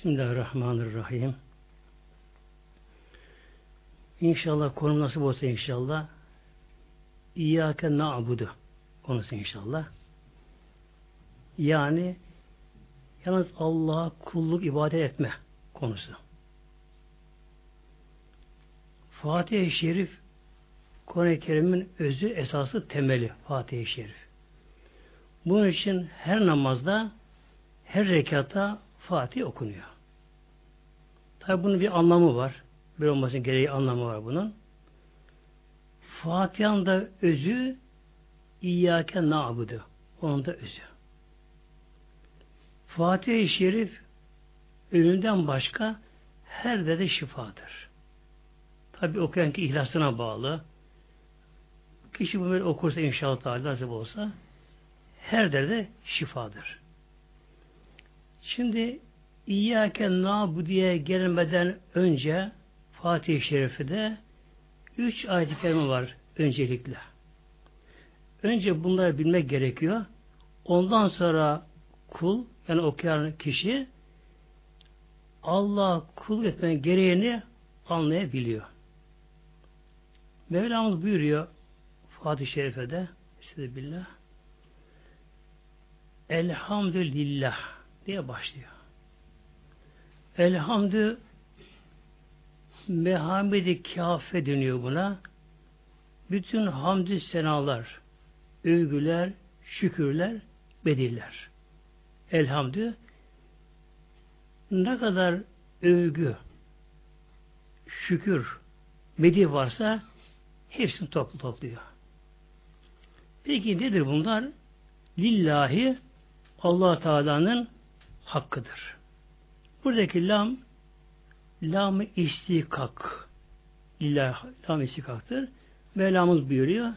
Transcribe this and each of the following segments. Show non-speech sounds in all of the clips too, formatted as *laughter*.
Bismillahirrahmanirrahim. İnşallah konu nasip olsa inşallah İyyâke na'budu konusu inşallah. Yani yalnız Allah'a kulluk ibadet etme konusu. Fatih-i Şerif Kur'an-ı Kerim'in özü, esası, temeli Fatih-i Şerif. Bunun için her namazda, her rekata Fatih okunuyor. Tabi bunun bir anlamı var. Bir olmasının gereği anlamı var bunun. Fatiha'nın da özü İyyâke na'budu. Onun da özü. Fatih-i Şerif önünden başka her derde şifadır. Tabi okuyan ki ihlasına bağlı. Kişi bu böyle okursa inşallah nasip olsa her derde şifadır. Şimdi İyyâke nâbu diye gelmeden önce Fatih-i Şerif'de üç ayet-i kerime var öncelikle. Önce bunları bilmek gerekiyor. Ondan sonra kul yani okuyan kişi Allah kul etmenin gereğini anlayabiliyor. Mevlamız buyuruyor Fatih Şerife'de Estağfirullah Elhamdülillah diye başlıyor. Elhamdü mehamedi kâfe deniyor buna. Bütün hamdü senalar, övgüler, şükürler, bediller. Elhamdü ne kadar övgü, şükür, medih varsa hepsini toplu topluyor. Peki nedir bunlar? Lillahi allah Teala'nın hakkıdır. Buradaki lam lam-ı istikak lillahi lam istikaktır. Mevlamız buyuruyor.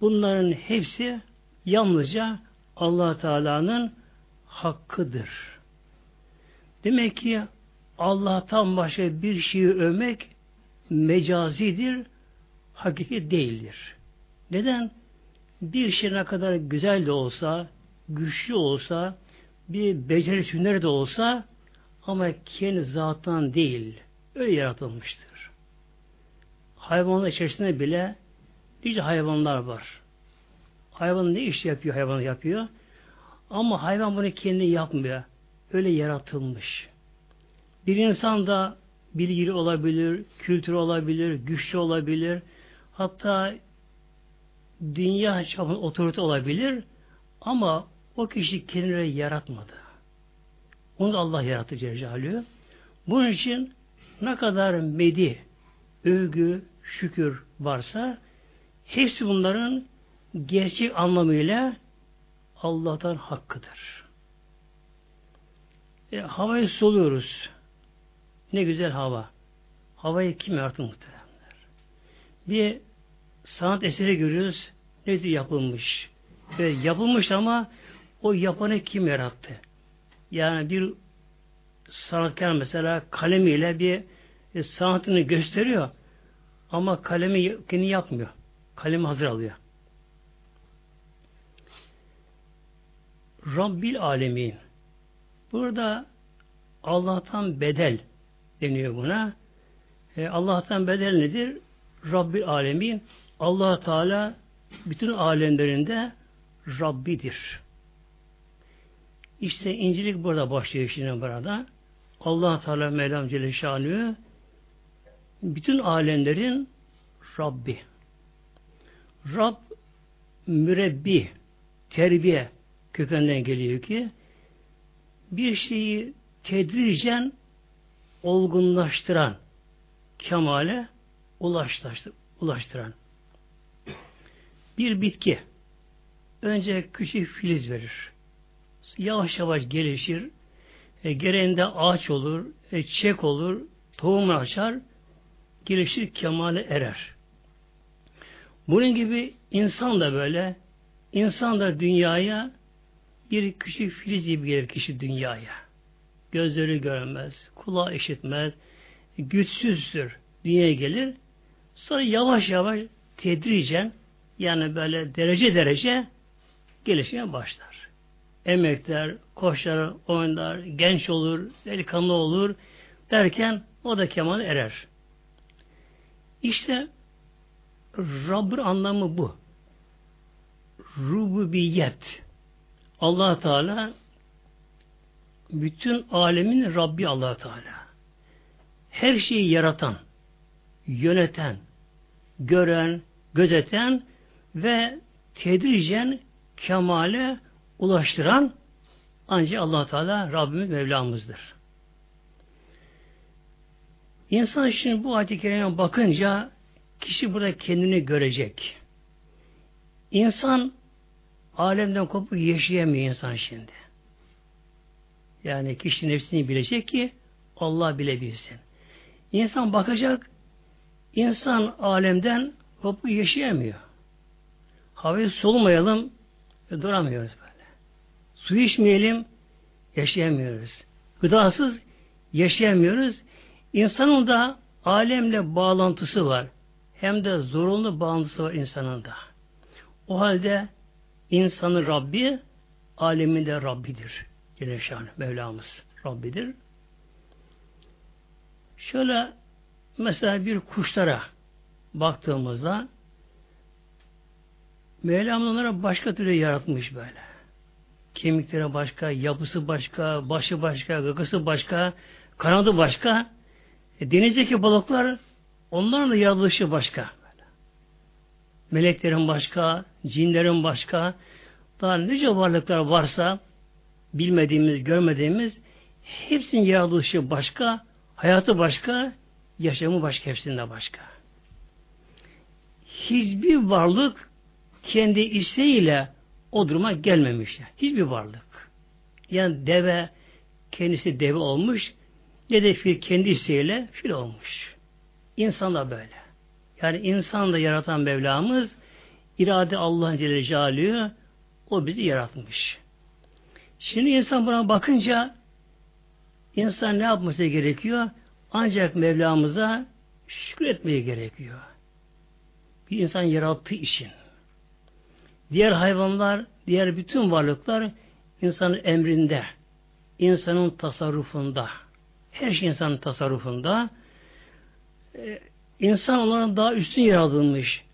Bunların hepsi yalnızca allah Teala'nın hakkıdır. Demek ki Allah'tan başka bir şeyi övmek mecazidir, hakiki değildir. Neden? Bir şey ne kadar güzel de olsa, güçlü olsa, bir beceri hüner de olsa ama kendi zattan değil, öyle yaratılmıştır. Hayvanlar içerisinde bile nice hayvanlar var. Hayvan ne iş yapıyor, hayvan yapıyor. Ama hayvan bunu kendi yapmıyor. Öyle yaratılmış. Bir insan da bilgili olabilir, kültür olabilir, güçlü olabilir. Hatta dünya çapında otorite olabilir. Ama o kişi kendini yaratmadı. Onu da Allah yarattı Celle Bunun için ne kadar medi, övgü, şükür varsa hepsi bunların gerçek anlamıyla Allah'tan hakkıdır. E, havayı soluyoruz. Ne güzel hava. Havayı kim yarattı muhteremler? Bir sanat eseri görüyoruz. Ne yapılmış. Ve yapılmış ama o yapanı kim yarattı? Yani bir sanatkar mesela kalemiyle bir e, sanatını gösteriyor ama kalemi kendi yapmıyor. Kalemi hazır alıyor. Rabbil alemin. Burada Allah'tan bedel deniyor buna. E, Allah'tan bedel nedir? Rabbil alemin. Allah Teala bütün alemlerinde Rabbidir. İşte incilik burada başlıyor şimdi burada. Allah Teala Mevlam Celle bütün alemlerin Rabbi. Rab mürebbi, terbiye kökenden geliyor ki bir şeyi tedricen olgunlaştıran, kemale ulaştıran. Bir bitki önce küçük filiz verir. Yavaş yavaş gelişir. E, gereğinde ağaç olur, e, çiçek olur, tohum açar, gelişir, kemale erer. Bunun gibi insan da böyle, insan da dünyaya bir küçük filiz gibi gelir kişi dünyaya. Gözleri görmez, kulağı işitmez, güçsüzdür. Dünyaya gelir. Sonra yavaş yavaş tedricen yani böyle derece derece gelişmeye başlar. Emekler, koşar, oynar, genç olur, delikanlı olur derken o da kemal erer. İşte Rabb'in anlamı bu. Rububiyet. allah Teala bütün alemin Rabbi allah Teala. Her şeyi yaratan, yöneten, gören, gözeten ve tedricen kemale ulaştıran ancak allah Teala Rabbimiz Mevlamızdır. İnsan için bu ayet-i bakınca kişi burada kendini görecek. İnsan alemden kopup yaşayamıyor insan şimdi. Yani kişi nefsini bilecek ki Allah bilebilsin. İnsan bakacak, insan alemden kopup yaşayamıyor. Havayı solmayalım duramıyoruz. Su içmeyelim, yaşayamıyoruz. Gıdasız yaşayamıyoruz. İnsanın da alemle bağlantısı var. Hem de zorunlu bağlantısı var insanın da. O halde insanın Rabbi alemin de Rabbidir. Celle Mevlamız Rabbidir. Şöyle mesela bir kuşlara baktığımızda Mevlam onlara başka türlü yaratmış böyle. Kemikleri başka, yapısı başka, başı başka, gıkısı başka, kanadı başka. E, denizdeki balıklar onların da yaratılışı başka. Meleklerin başka, cinlerin başka, daha nice varlıklar varsa bilmediğimiz, görmediğimiz hepsinin yaratılışı başka, hayatı başka, yaşamı başka, hepsinde başka. Hiçbir varlık kendi isteğiyle o duruma gelmemiş. Hiçbir varlık. Yani deve kendisi deve olmuş, ne de fil kendi isteğiyle fil olmuş. İnsan da böyle. Yani insan da yaratan Mevlamız irade Allah'ın Celle Celaluhu o bizi yaratmış. Şimdi insan buna bakınca insan ne yapması gerekiyor? Ancak Mevlamıza şükretmeye gerekiyor. Bir insan yarattığı için. Diğer hayvanlar, diğer bütün varlıklar insanın emrinde, insanın tasarrufunda. Her şey insanın tasarrufunda. Ee, insan onların daha üstün yaratılmış.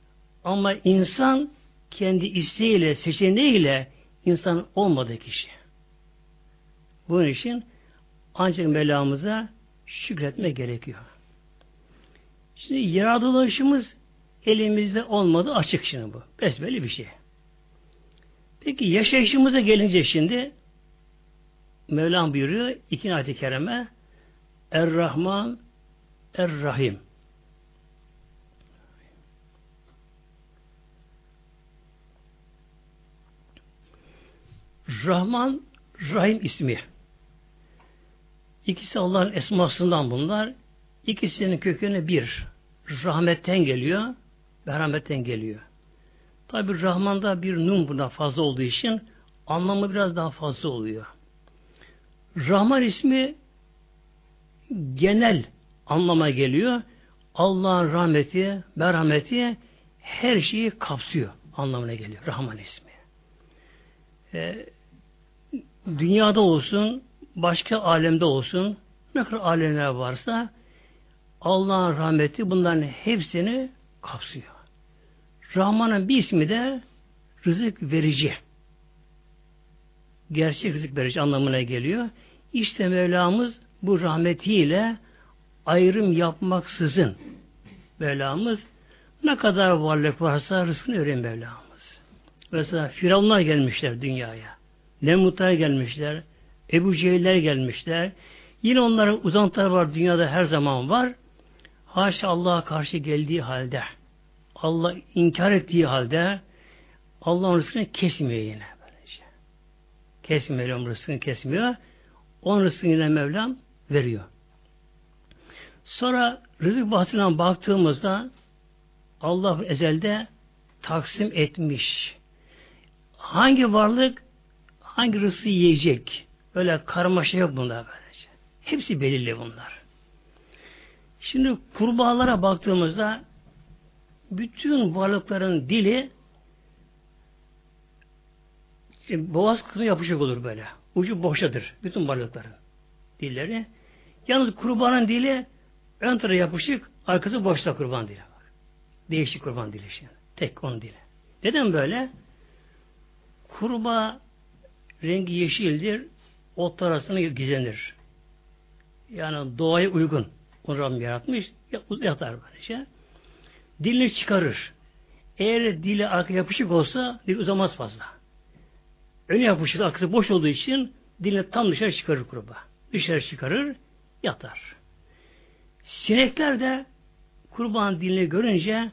Ama insan kendi isteğiyle, seçeneğiyle insan olmadığı kişi. Bunun için ancak Mevlamıza şükretme gerekiyor. Şimdi yaratılışımız elimizde olmadı açık şimdi bu. Besbelli bir şey. Peki yaşayışımıza gelince şimdi Mevlam buyuruyor iki ayet-i kerime Er-Rahman Er-Rahim Rahman Rahim ismi. İkisi Allah'ın esmasından bunlar. İkisinin kökeni bir. Rahmetten geliyor, merhametten geliyor. Tabi Rahman'da bir nun buna fazla olduğu için anlamı biraz daha fazla oluyor. Rahman ismi genel anlama geliyor. Allah'ın rahmeti, merhameti her şeyi kapsıyor anlamına geliyor. Rahman ismi. Ee, dünyada olsun, başka alemde olsun, ne kadar alemler varsa Allah'ın rahmeti bunların hepsini kapsıyor. Rahman'ın bir ismi de rızık verici. Gerçek rızık verici anlamına geliyor. İşte Mevlamız bu rahmetiyle ayrım yapmaksızın Mevlamız ne kadar varlık varsa rızkını öğren Mevlamız. Mesela Firavunlar gelmişler dünyaya. Nemrutlar gelmişler. Ebu Cehiller gelmişler. Yine onların uzantıları var dünyada her zaman var. Haşa Allah'a karşı geldiği halde Allah inkar ettiği halde Allah'ın rızkını kesmiyor yine. Böylece. Kesmiyor Mevlam rızkını kesmiyor. Onun rızkını yine Mevlam veriyor. Sonra rızık bahsine baktığımızda Allah ezelde taksim etmiş. Hangi varlık hangi rızkı yiyecek? Öyle karmaşa yok bunda böylece. Hepsi belirli bunlar. Şimdi kurbağalara baktığımızda bütün varlıkların dili Şimdi boğaz kısmı yapışık olur böyle. Ucu boşadır. Bütün balıkların dilleri. Yalnız kurbanın dili ön tarafa yapışık, arkası boşta kurban dili. Bak. Değişik kurban dili işte. Tek onun dili. Neden böyle? Kurbağa rengi yeşildir. Ot arasında gizlenir. Yani doğaya uygun. Onu Rabbim yaratmış. Yatar böylece. Dilini çıkarır. Eğer dili arka yapışık olsa dil uzamaz fazla. Öne yapışık arkası boş olduğu için dilini tam dışarı çıkarır kurbağa. Dışarı çıkarır, yatar. Sinekler de kurban dilini görünce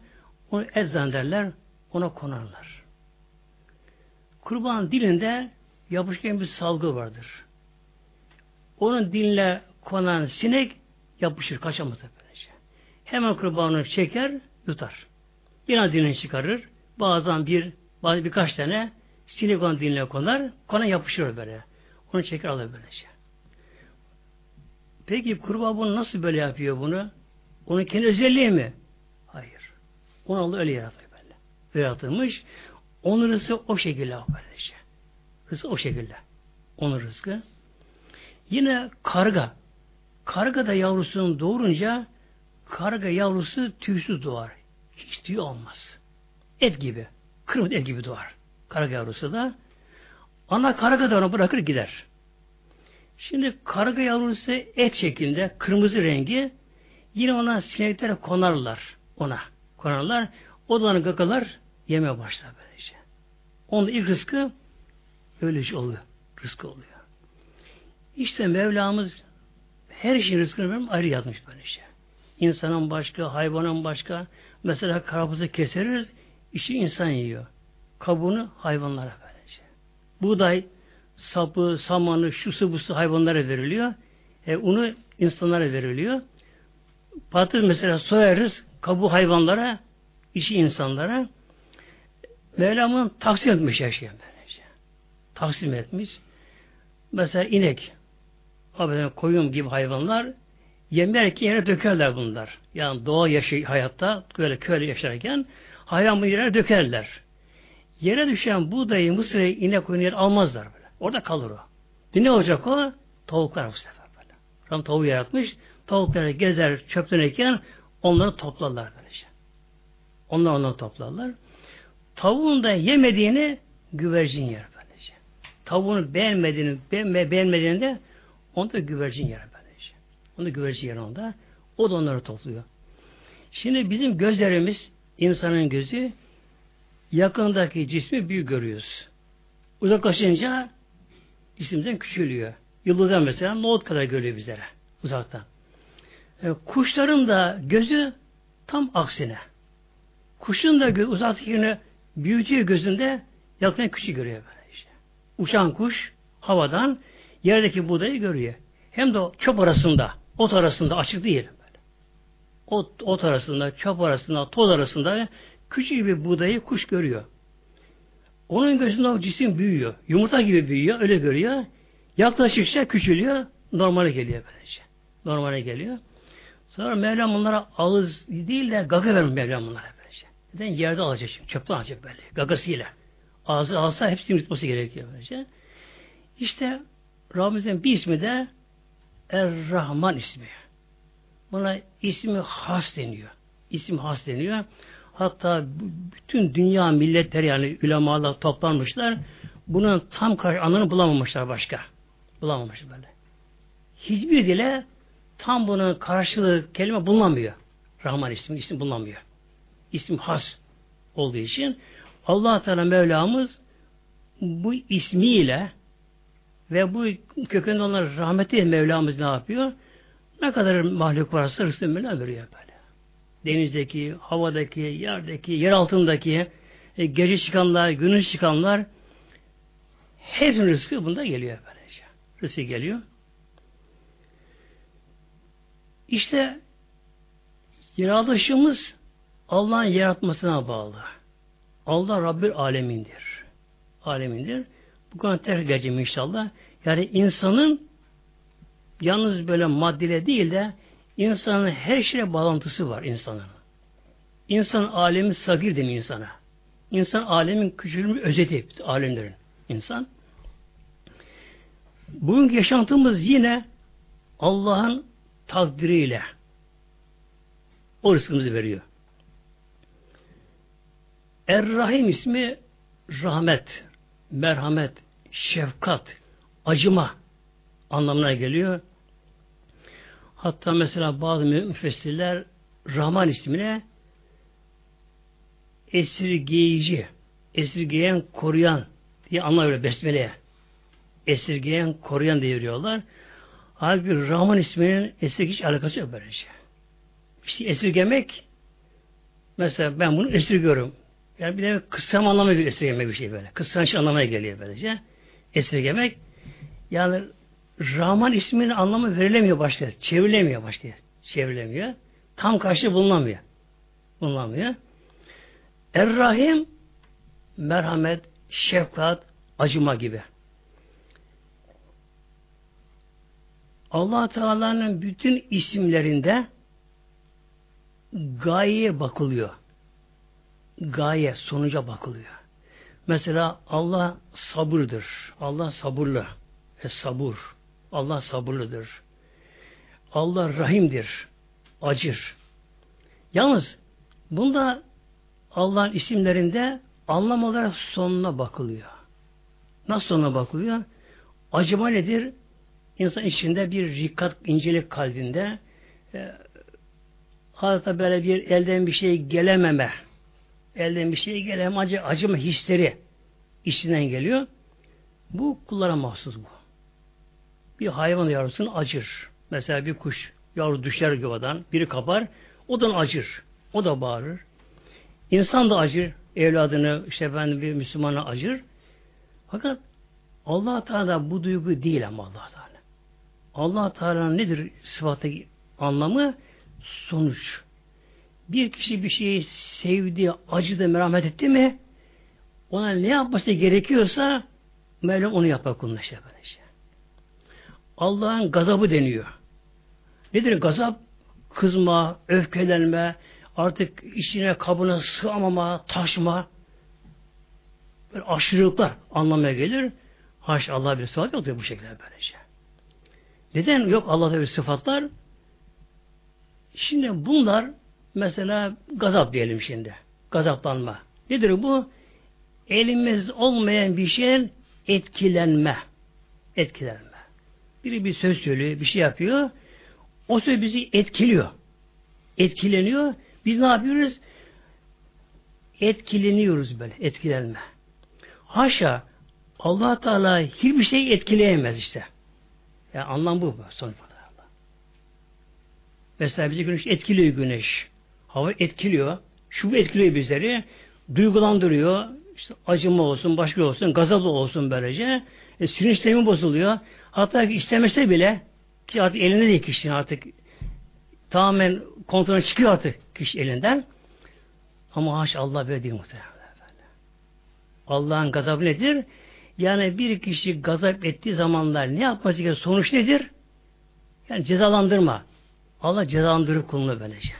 onu et zannederler, ona konarlar. Kurban dilinde yapışkan bir salgı vardır. Onun diline konan sinek yapışır, kaçamaz böylece. Hemen kurbanı çeker, yutar. Yine dilini çıkarır. Bazen bir, bazı birkaç tane sinek onun diline konar, kona yapışır böyle. Onu çeker alır böylece. Peki kurbağa bunu nasıl böyle yapıyor bunu? Onun kendi özelliği mi? Hayır. Onu Allah öyle yaratıyor böyle. Öyle yaratılmış. Onun rızkı o şekilde böylece. Rızkı o şekilde. Onun rızkı. Yine karga. Karga da yavrusunu doğurunca karga yavrusu tüysüz doğar. Hiç tüy olmaz. Et gibi. Kırmızı et gibi doğar. Karga yavrusu da. Ana karga da onu bırakır gider. Şimdi karga yavrusu et şeklinde kırmızı rengi yine ona sinekler konarlar ona. Konarlar. O da onu gagalar yemeye başlar böylece. Onun ilk rızkı öyle şey oluyor. Rızkı oluyor. İşte Mevlamız her şeyin rızkını ayrı yazmış böylece. İnsanın başka, hayvanın başka. Mesela karpuzu keseriz, işi insan yiyor. Kabuğunu hayvanlara böylece. Buğday, sapı, samanı, şusu busu hayvanlara veriliyor. E, unu insanlara veriliyor. Patates mesela soyarız, kabuğu hayvanlara, işi insanlara. Mevlam'ın taksim etmiş her şeyi böylece. Taksim etmiş. Mesela inek, koyun gibi hayvanlar yemer ki yere dökerler bunlar. Yani doğa yaşı hayatta böyle köyle yaşarken hayvan bu yere dökerler. Yere düşen buğdayı, mısırı, inek koyun yer almazlar böyle. Orada kalır o. Bir ne olacak o? Tavuklar bu sefer böyle. Ram tavuğu yaratmış. Tavukları gezer çöplenirken onları toplarlar böylece. Onlar onları toplarlar. Tavuğun da yemediğini güvercin yer böylece. Tavuğunu beğenmediğini, beğenme, beğenmediğini de onu da güvercin yer. Onu güvercin yer onda. O da onları topluyor. Şimdi bizim gözlerimiz, insanın gözü yakındaki cismi büyük görüyoruz. Uzaklaşınca cisimden küçülüyor. Yıldızdan mesela nohut kadar görüyor bizlere uzaktan. E, kuşların da gözü tam aksine. Kuşun da gö uzaktakini büyütüyor gözünde yakından küçük görüyor böyle işte. Uçan kuş havadan yerdeki buğdayı görüyor. Hem de çöp arasında, ot arasında açık değil. Böyle. Ot, ot arasında, çöp arasında, toz arasında küçük bir buğdayı kuş görüyor. Onun gözünde o cisim büyüyor. Yumurta gibi büyüyor, öyle görüyor. Yaklaştıkça küçülüyor, normale geliyor böylece. Normale geliyor. Sonra Mevlam bunlara ağız değil de gaga vermiş Mevlam bunlara böylece. Neden? Yerde alacak şimdi, çöpten alacak böyle, gagasıyla. Ağzı alsa hepsini yutması gerekiyor böylece. İşte Rabbimizin bir ismi de Er-Rahman ismi. Buna ismi has deniyor. İsim has deniyor. Hatta bütün dünya milletleri yani ulemalar toplanmışlar. Bunun tam karşı anlamını bulamamışlar başka. Bulamamışlar böyle. Hiçbir dile tam bunun karşılığı kelime bulunamıyor. Rahman ismi, isim bulunamıyor. İsim has olduğu için allah Teala Mevlamız bu ismiyle ve bu kökünde onlar rahmeti Mevlamız ne yapıyor? Ne kadar mahluk varsa rızkını Mevlam veriyor böyle. Denizdeki, havadaki, yerdeki, yer altındaki, e, gece çıkanlar, güneş çıkanlar hepsinin rızkı bunda geliyor böylece. Rızkı geliyor. İşte yaratışımız Allah'ın yaratmasına bağlı. Allah Rabbül Alemindir. Alemindir. Bu konuda terk edeceğim inşallah. Yani insanın yalnız böyle maddele değil de insanın her şeye bağlantısı var insanın. İnsan alemi sagir demiyor insana. İnsan alemin küçülmüş özeti alemlerin. insan. Bugünkü yaşantımız yine Allah'ın takdiriyle o rızkımızı veriyor. Er-Rahim ismi rahmet, merhamet, şefkat, acıma anlamına geliyor. Hatta mesela bazı müfessirler Rahman ismine esirgeyici, esirgeyen, koruyan diye anlar öyle besmeleye. Esirgeyen, koruyan diye. Halbuki Rahman isminin esirgeyici hiç alakası yok böylece. Şey. İşte esirgemek mesela ben bunu esirgiyorum. Yani bir de kıssam anlamına bir esirgemek bir şey böyle. Kıssanç anlamına geliyor böylece. Esirgemek yani Rahman isminin anlamı verilemiyor başka. Çevrilemiyor başka. Çevrilemiyor. Tam karşı bulunamıyor. Bulunamıyor. Er-Rahim merhamet, şefkat, acıma gibi. allah Teala'nın bütün isimlerinde gayeye bakılıyor. Gaye, sonuca bakılıyor. Mesela Allah sabırdır. Allah sabırlı. Ve sabur. Allah sabırlıdır. Allah rahimdir. Acır. Yalnız bunda Allah'ın isimlerinde anlam olarak sonuna bakılıyor. Nasıl sonuna bakılıyor? Acıma nedir? İnsan içinde bir rikat, incelik kalbinde e, hatta böyle bir elden bir şey gelememe elden bir şey gelememe acı, acıma hisleri içinden geliyor. Bu kullara mahsus bu. Bir hayvan yavrusunu acır. Mesela bir kuş yavru düşer yuvadan, biri kapar, o da acır. O da bağırır. İnsan da acır. Evladını, işte ben bir Müslümana acır. Fakat allah Teala bu duygu değil ama allah Teala. allah Teala'nın nedir sıfatı anlamı? Sonuç. Bir kişi bir şeyi sevdi, acıdı, merhamet etti mi ona ne yapması gerekiyorsa Mevlam onu yapar kuluna işte böylece. Allah'ın gazabı deniyor. Nedir gazap? Kızma, öfkelenme, artık içine kabına sığamama, taşma, böyle aşırılıklar anlamaya gelir. Haş Allah bir sıfat yoktur bu şekilde böylece. Neden yok Allah'ta bir sıfatlar? Şimdi bunlar mesela gazap diyelim şimdi. Gazaplanma. Nedir bu? Elimiz olmayan bir şeyin etkilenme. Etkilenme. Biri bir söz söylüyor, bir şey yapıyor. O söz bizi etkiliyor. Etkileniyor. Biz ne yapıyoruz? Etkileniyoruz böyle. Etkilenme. Haşa allah Teala hiçbir şey etkileyemez işte. Yani anlam bu. Sonuç Mesela bizi güneş etkiliyor güneş. Hava etkiliyor. Şu etkiliyor bizleri. Duygulandırıyor. İşte acıma olsun, başka olsun, gazabı olsun böylece. E, sinir sistemi bozuluyor. Hatta istemese bile ki artık elinde değil kişinin artık tamamen kontrolü çıkıyor artık kişi elinden. Ama haş Allah böyle değil muhtemelen. Allah'ın gazabı nedir? Yani bir kişi gazap ettiği zamanlar ne yapması gerekiyor? Sonuç nedir? Yani cezalandırma. Allah cezalandırır kulunu böylece.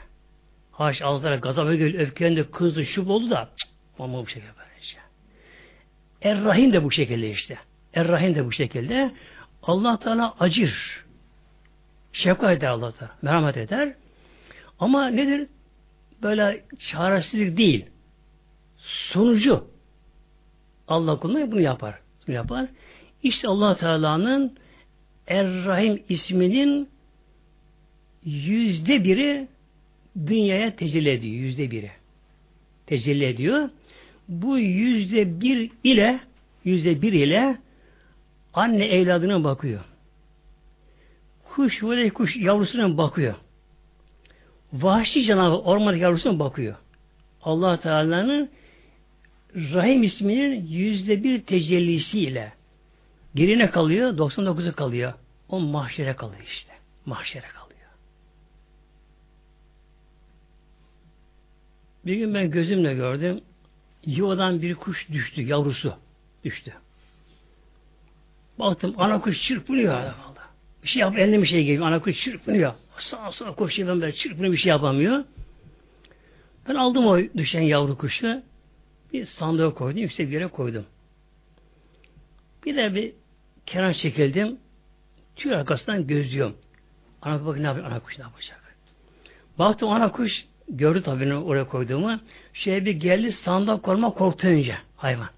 Haş Allah'a gazap ediyor, öfkelendi, kızdı, şub oldu da ama bu şekilde böylece. Er-Rahim de bu şekilde işte. Er-Rahim de bu şekilde. Allah Teala acır. Şefkat eder Allah Teala. Merhamet eder. Ama nedir? Böyle çaresizlik değil. Sonucu Allah kuluna bunu yapar. Bunu yapar. İşte Allah Teala'nın Er-Rahim isminin yüzde biri dünyaya tecelli ediyor. Yüzde biri. Tecelli ediyor. Bu yüzde bir ile yüzde bir ile anne evladına bakıyor. Kuş böyle kuş yavrusuna bakıyor. Vahşi canavar orman yavrusuna bakıyor. Allah Teala'nın Rahim isminin yüzde bir tecellisiyle gerine kalıyor, 99'u kalıyor. O mahşere kalıyor işte. Mahşere kalıyor. Bir gün ben gözümle gördüm. Yuvadan bir kuş düştü, yavrusu düştü. Baktım ana kuş çırpınıyor hala. Bir şey yap, eline bir şey geliyor. Ana kuş çırpınıyor. Sağa sola koşuyor ben böyle çırpınıyor bir şey yapamıyor. Ben aldım o düşen yavru kuşu. Bir sandığa koydum, yüksek bir yere koydum. Bir de bir kenar çekildim. Tüy arkasından gözlüyorum. Ana bak ne yapıyor? Ana kuş ne yapacak? Baktım ana kuş gördü tabii oraya koyduğumu. Şey bir geldi sandal koruma korktu önce hayvan.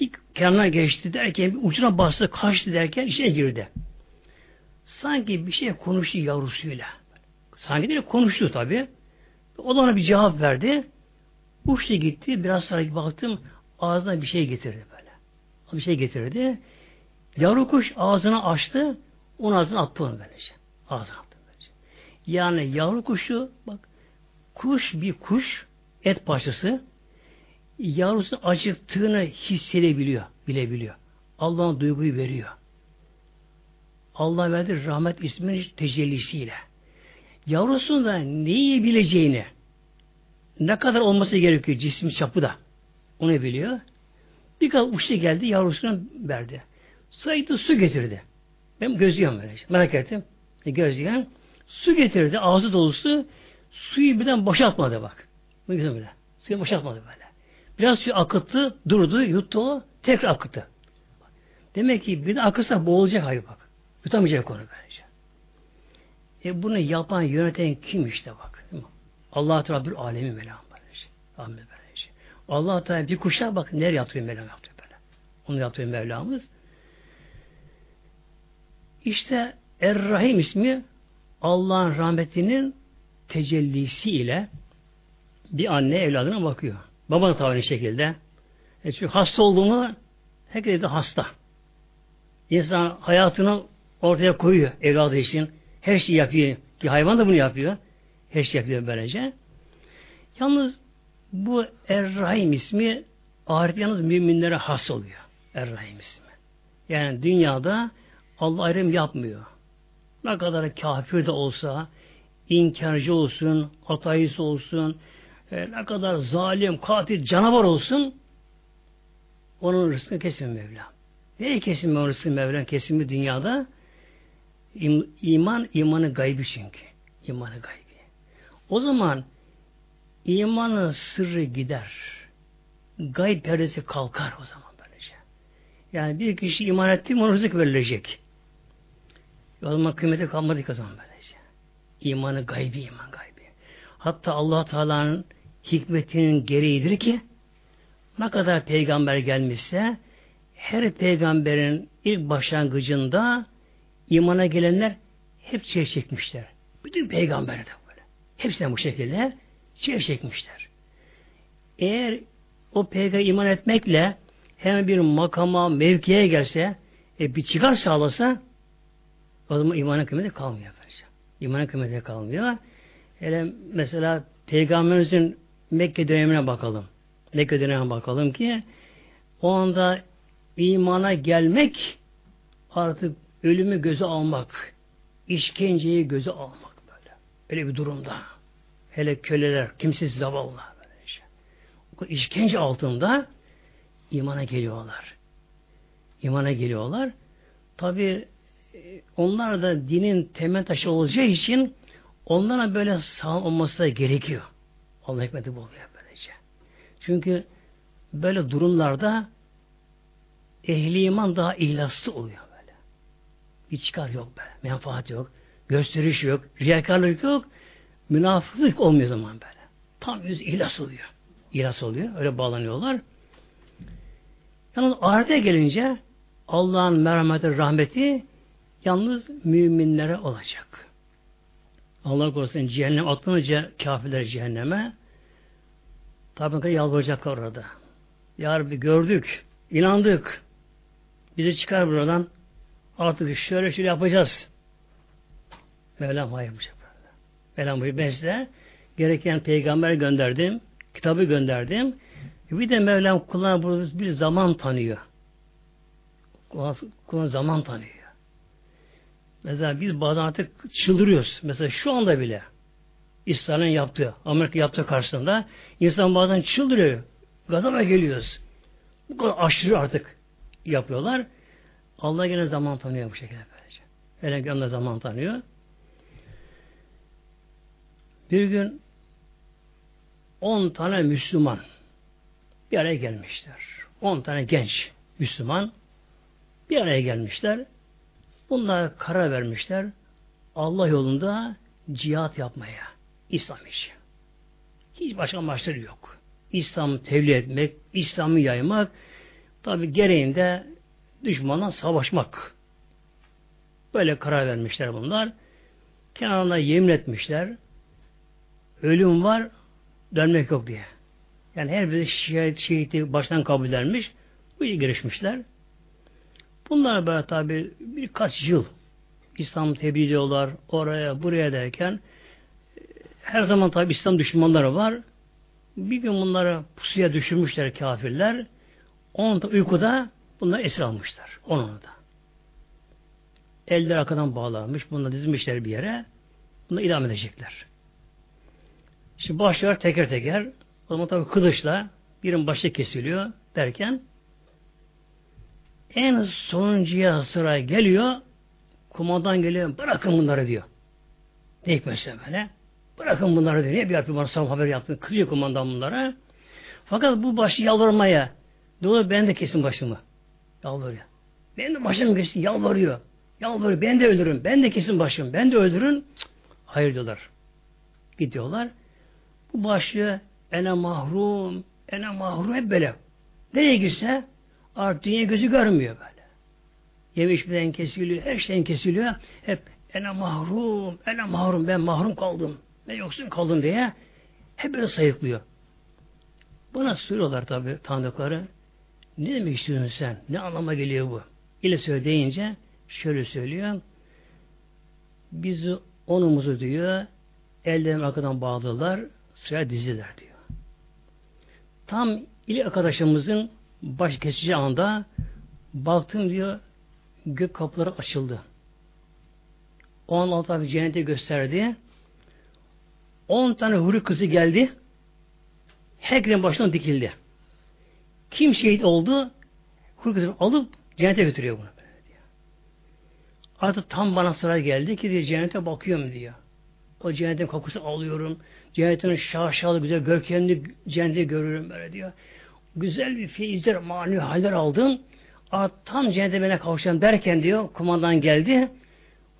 Bir kenarına geçti derken bir ucuna bastı kaçtı derken işe girdi. Sanki bir şey konuştu yavrusuyla. Sanki değil konuştu tabii. O da ona bir cevap verdi. Uçtu gitti. Biraz sonra baktım ağzına bir şey getirdi böyle. Bir şey getirdi. Yavru kuş ağzını açtı. Onun ağzına attı onu böylece. Ağzına attı böylece. Yani yavru kuşu bak kuş bir kuş et parçası yavrusunun acıktığını hissedebiliyor, bilebiliyor. Allah'ın duyguyu veriyor. Allah verdi rahmet isminin tecellisiyle. Yavrusunun da neyi bileceğini, ne kadar olması gerekiyor cismi çapı da onu biliyor. Bir kadar uçtu geldi yavrusuna verdi. Sayıda su getirdi. Ben gözlüyorum böyle. Merak ettim. E, gözlüyorum. Su getirdi. Ağzı dolusu. Suyu birden boşaltmadı bak. Bu güzel böyle. Suyu boşaltmadı böyle. Biraz suyu akıttı, durdu, yuttu o, tekrar akıttı. Demek ki bir de akırsa boğulacak hayır bak. Yutamayacak onu bence. E bunu yapan, yöneten kim işte bak. Allah Teala bir alemi Mevlam böylece. Ahmet böylece. Allah Teala bir kuşa bak nereye yaptı Mevlam yaptı böyle. Onu yaptı Mevlamız. İşte Er-Rahim ismi Allah'ın rahmetinin tecellisi ile bir anne evladına bakıyor. Baba da aynı şekilde. E çünkü hasta olduğunu herkes de hasta. İnsan hayatını ortaya koyuyor evladı için. Her şeyi yapıyor. Ki hayvan da bunu yapıyor. Her şey yapıyor böylece. Yalnız bu Er-Rahim ismi ahiret yalnız müminlere has oluyor. Er-Rahim ismi. Yani dünyada Allah ayrım yapmıyor. Ne kadar kafir de olsa, inkarcı olsun, ateist olsun, e, ne kadar zalim, katil, canavar olsun, onun rızkını kesin Mevla. Nereye kesin mi rızkını Mevla? Kesin dünyada? İman, imanı gaybi çünkü. İmanı gaybi. O zaman imanın sırrı gider. Gayb perdesi kalkar o zaman böylece. Yani bir kişi iman etti mi ona rızık verilecek. O zaman kıymeti kalmadı kazan böylece. İmanı gaybi, iman gaybi. Hatta allah Teala'nın hikmetinin gereğidir ki ne kadar peygamber gelmişse her peygamberin ilk başlangıcında imana gelenler hep çile çekmişler. Bütün peygamber de böyle. Hepsine bu şekilde çile çekmişler. Eğer o peygamber iman etmekle hemen bir makama, mevkiye gelse, e, bir çıkar sağlasa o zaman imana kıymeti kalmıyor. Efendim. İmana kıymeti kalmıyor. Hele mesela Peygamberimizin Mekke dönemine bakalım. Mekke dönemine bakalım ki o anda imana gelmek artık ölümü göze almak, işkenceyi göze almak böyle. Öyle bir durumda. Hele köleler, kimsiz zavallılar böyle işte. İşkence altında imana geliyorlar. İmana geliyorlar. Tabi onlar da dinin temel taşı olacağı için onlara böyle sağlam olması da gerekiyor. Allah hikmeti bu oluyor böylece. Çünkü böyle durumlarda ehli iman daha ihlaslı oluyor böyle. Bir çıkar yok böyle. Menfaat yok. Gösteriş yok. Riyakarlık yok. Münafıklık olmuyor zaman böyle. Tam yüz ihlas oluyor. İhlas oluyor. Öyle bağlanıyorlar. Yalnız ahirete gelince Allah'ın merhameti, rahmeti yalnız müminlere olacak. Allah korusun cehennem atlanınca kafirler cehenneme tabi ki yalvaracaklar orada. Ya Rabbi gördük, inandık. Bizi çıkar buradan. Artık şöyle şöyle yapacağız. Mevlam hayır bu sefer. Mevlam buyuruyor. Ben size gereken peygamber gönderdim. Kitabı gönderdim. Bir de Mevlam kulağına bir zaman tanıyor. Kulağına zaman tanıyor. Mesela biz bazen artık çıldırıyoruz. Mesela şu anda bile İsrail'in yaptığı, Amerika yaptığı karşısında insan bazen çıldırıyor. Gazaba geliyoruz. Bu kadar aşırı artık yapıyorlar. Allah yine zaman tanıyor bu şekilde böylece. Öyle zaman tanıyor. Bir gün on tane Müslüman bir araya gelmişler. On tane genç Müslüman Bir araya gelmişler. Bunlar karar vermişler. Allah yolunda cihat yapmaya. İslam için. Hiç başka amaçları yok. İslam'ı tebliğ etmek, İslam'ı yaymak, tabi gereğinde düşmanla savaşmak. Böyle karar vermişler bunlar. Kenarına yemin etmişler. Ölüm var, dönmek yok diye. Yani her biri şehit, şehiti baştan kabul edermiş. Bu girişmişler. Bunlar böyle tabi birkaç yıl İslam tebliğ ediyorlar oraya buraya derken her zaman tabi İslam düşmanları var. Bir gün bunları pusuya düşürmüşler kafirler. Onu da uykuda bunları esir almışlar. Onu da. Eller arkadan bağlanmış. Bunları dizmişler bir yere. Bunu idam edecekler. Şimdi başlar teker teker. O zaman tabi kılıçla birin başı kesiliyor derken en sonuncuya sıra geliyor. Kumandan geliyor. Bırakın bunları diyor. Ne hikmetse böyle. Bırakın bunları diyor. Niye bir yapıyor bana sabah haber yaptın? Kızıyor kumandan bunlara. Fakat bu başı yalvarmaya diyor ben de kesin başımı. Yalvarıyor. Ben de başım kesin yalvarıyor. Yalvarıyor. Ben de öldürün. Ben de kesin başım. Ben de öldürün. Cık, hayır diyorlar. Gidiyorlar. Bu başı ene mahrum, ene mahrum hep böyle. Nereye gitse artık dünya gözü görmüyor böyle. Yeme içmeden kesiliyor, her şeyden kesiliyor. Hep ene mahrum, ene mahrum, ben mahrum kaldım. Ben yoksun kaldım diye hep böyle sayıklıyor. Bana soruyorlar tabi tanıdıkları. Ne demek istiyorsun sen? Ne anlama geliyor bu? İle söyle deyince şöyle söylüyor. Bizi onumuzu diyor ellerini arkadan bağladılar sıra diziler diyor. Tam ili arkadaşımızın baş kesici anda baktım diyor gök kapıları açıldı. O an Allah tabi cennete gösterdi. On tane huri kızı geldi. Herkesin başına dikildi. Kim şehit oldu? Huri kızını alıp cennete götürüyor bunu. Artık tam bana sıra geldi ki diye cennete bakıyorum diyor. O cennetin kokusunu alıyorum. Cennetin şaşalı güzel görkemli cenneti görüyorum böyle diyor. Güzel bir feyizler, mani haller. Artık tam cennete kavuşan derken diyor, kumandan geldi.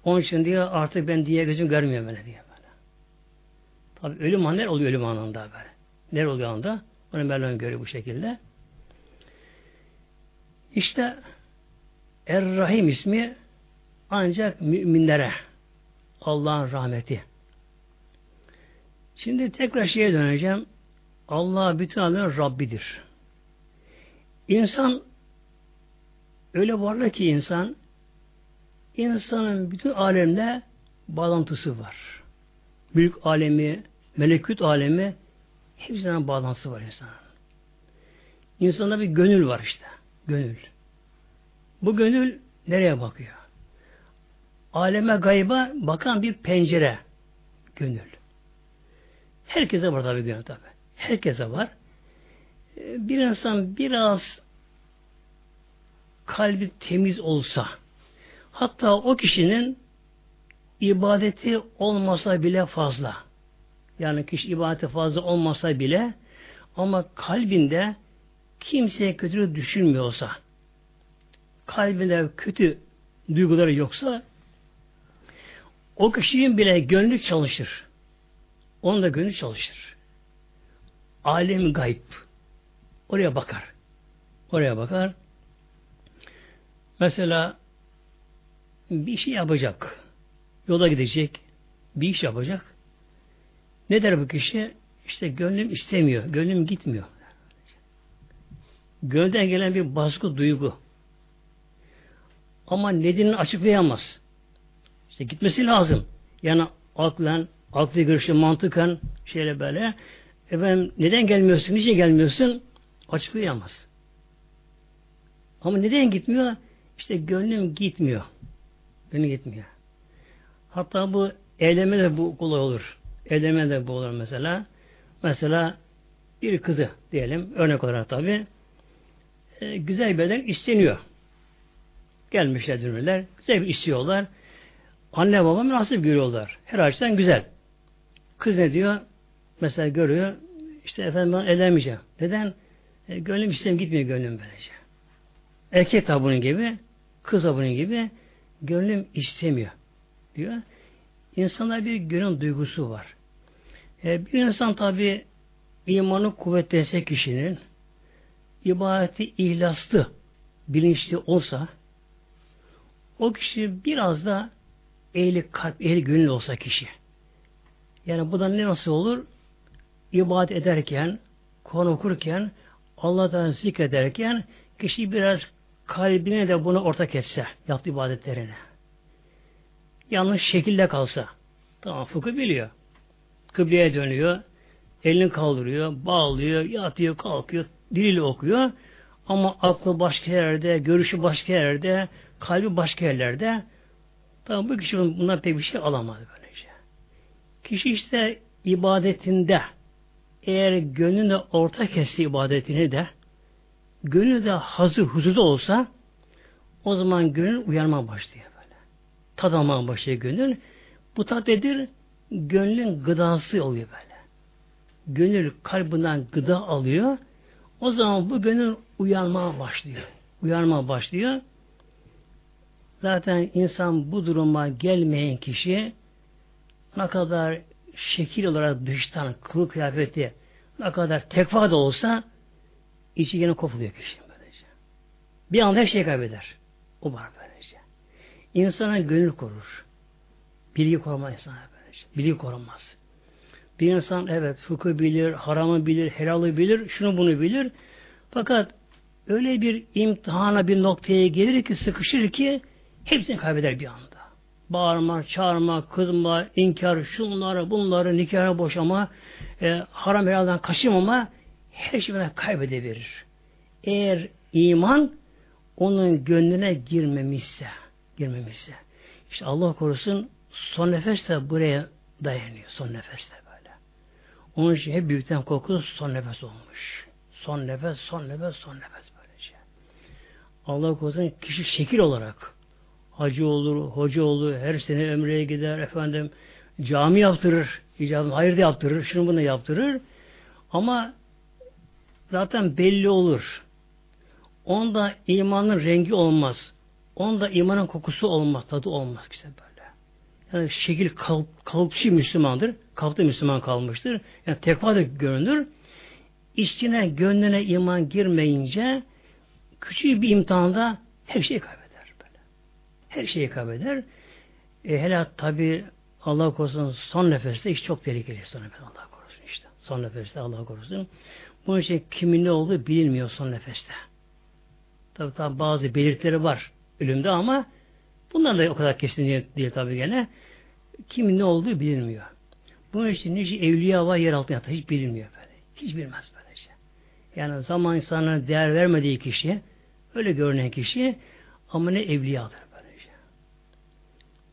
Onun için diyor artık ben diye gözüm görmüyor böyle diyor. Böyle. Tabi ölüm an oluyor ölüm anında böyle. Ne oluyor anda? Onu Mevlam görüyor bu şekilde. İşte Er-Rahim ismi ancak müminlere Allah'ın rahmeti. Şimdi tekrar şeye döneceğim. Allah bütün alemlerin Rabbidir. İnsan öyle varlık ki insan insanın bütün alemle bağlantısı var. Büyük alemi, melekut alemi hepsinden bağlantısı var insanın. İnsanda bir gönül var işte. Gönül. Bu gönül nereye bakıyor? Aleme gayba bakan bir pencere. Gönül. Herkese var tabi gönül tabi. Herkese var. Ee, bir insan biraz kalbi temiz olsa hatta o kişinin ibadeti olmasa bile fazla. Yani kişi ibadeti fazla olmasa bile ama kalbinde kimseye kötülük düşünmüyorsa kalbinde kötü duyguları yoksa o kişinin bile gönlü çalışır. Onun da gönlü çalışır. Alem gayb. Oraya bakar. Oraya bakar. Mesela bir şey yapacak. Yola gidecek. Bir iş yapacak. Ne der bu kişi? İşte gönlüm istemiyor. Gönlüm gitmiyor. Gönlden gelen bir baskı duygu. Ama nedenini açıklayamaz. İşte gitmesi lazım. Yani aklen, aklı görüşü, mantıken şeyle böyle. Efendim neden gelmiyorsun, niçin gelmiyorsun? Açıklayamaz. Ama neden gitmiyor? İşte gönlüm gitmiyor. Gönlüm gitmiyor. Hatta bu eyleme de bu kolay olur. Eyleme de bu olur mesela. Mesela bir kızı diyelim, örnek olarak tabi e, güzel bir beden isteniyor. Gelmişler dönürler, güzel bir istiyorlar. Anne baba münasip görüyorlar. Her açıdan güzel. Kız ne diyor? Mesela görüyor. İşte efendim ben evlenmeyeceğim. Neden? E, gönlüm istem gitmiyor gönlüm böylece. Erkek tabi bunun gibi. kız bunun gibi gönlüm istemiyor diyor. İnsanlar bir gönül duygusu var. E, bir insan tabi imanı kuvvetlense kişinin ibadeti ihlaslı, bilinçli olsa o kişi biraz da ehli kalp, ehli gönül olsa kişi. Yani bu da ne nasıl olur? İbadet ederken, Kur'an okurken, Allah'tan zikrederken kişi biraz kalbine de bunu ortak etse, yaptığı ibadetlerine. Yanlış şekilde kalsa. Tamam fıkıh biliyor. Kıbleye dönüyor, elini kaldırıyor, bağlıyor, yatıyor, kalkıyor, diliyle okuyor. Ama aklı başka yerde, görüşü başka yerde, kalbi başka yerlerde. Tamam bu kişi bundan pek bir şey alamaz böylece. Kişi işte ibadetinde eğer gönlünde orta kesti ibadetini de gönlü de hazır huzurda olsa o zaman gönül uyanma başlıyor böyle. Tad almaya başlıyor gönül. Bu tat nedir? Gönlün gıdası oluyor böyle. Gönül kalbinden gıda alıyor. O zaman bu gönül uyanmaya başlıyor. Uyanmaya başlıyor. Zaten insan bu duruma gelmeyen kişi ne kadar şekil olarak dıştan kılık kıyafeti ne kadar tekva da olsa içi yine kopuluyor kişi böylece. Bir anda her şeyi kaybeder. O var böylece. İnsana gönül korur. Bilgi korumaz insana böylece. Bilgi korunmaz. Bir insan evet fıkıh bilir, haramı bilir, helalı bilir, şunu bunu bilir. Fakat öyle bir imtihana bir noktaya gelir ki sıkışır ki hepsini kaybeder bir anda. Bağırma, çağırma, kızma, inkar, şunları, bunları, nikahına boşama, e, haram helalden kaçırmama her şeyi kaybedebilir. Eğer iman onun gönlüne girmemişse, girmemişse. İşte Allah korusun son nefes de buraya dayanıyor. Son nefes de böyle. Onun için hep büyükten korku son nefes olmuş. Son nefes, son nefes, son nefes böylece. Allah korusun kişi şekil olarak hacı olur, hoca olur, her sene ömreye gider, efendim cami yaptırır, icabını hayır da yaptırır, şunu bunu yaptırır. Ama zaten belli olur. Onda imanın rengi olmaz. Onda imanın kokusu olmaz, tadı olmaz işte böyle. Yani şekil kalp, kalpçı Müslümandır. Kalpte Müslüman kalmıştır. Yani tekva da görünür. İçine, gönlüne iman girmeyince küçük bir imtihanda her şeyi kaybeder. Her şeyi kaybeder. E, hele tabi Allah korusun son nefeste iş çok tehlikeli son nefes Allah korusun işte. Son nefeste Allah korusun. Bunun için kimin ne olduğu bilinmiyor son nefeste. Tabi tabi bazı belirtileri var ölümde ama bunlar da o kadar kesin değil tabi gene. Kimin ne olduğu bilinmiyor. Bunun için nice evliya var yer altında yatar. Hiç bilinmiyor böyle. Hiç bilmez böylece. Şey. Yani zaman insanına değer vermediği kişi öyle görünen kişi ama ne evliyadır. Şey.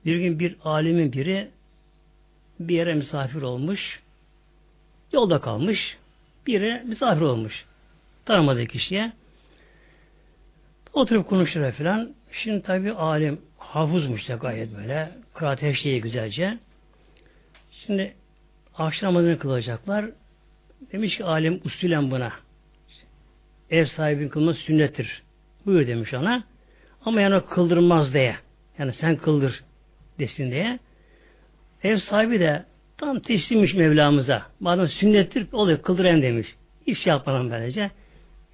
Bir gün bir alimin biri bir yere misafir olmuş. Yolda kalmış. Bir yere misafir olmuş. Tanımadığı kişiye. Oturup konuştular falan. Şimdi tabi alim hafızmış da gayet böyle. Kıraat her şeyi güzelce. Şimdi akşam kılacaklar. Demiş ki alim usulen buna. Ev sahibinin kılması sünnettir. Buyur demiş ona. Ama yani kıldırmaz diye. Yani sen kıldır desin diye. Ev sahibi de tam teslimmiş Mevlamıza. Madem sünnettir oluyor kıldırayım demiş. Şey yapmadan böylece.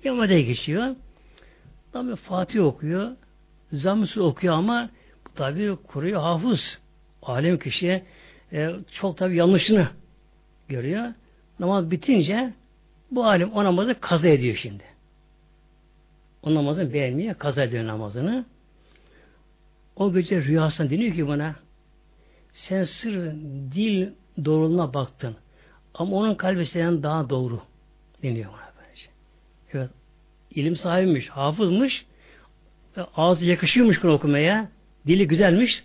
Yamada geçiyor. Tabi Fatih okuyor. Zamsı okuyor ama tabi kuruyor hafız. Alem kişiye e, çok tabi yanlışını görüyor. Namaz bitince bu alim o namazı kaza ediyor şimdi. O namazını beğenmiyor, kaza ediyor namazını. O gece rüyasında deniyor ki bana sen sır dil doğruluğuna baktın. Ama onun kalbi senden daha doğru deniyor bana böylece. Evet. ilim sahibiymiş, hafızmış. Ağzı yakışıyormuş bunu okumaya. Dili güzelmiş.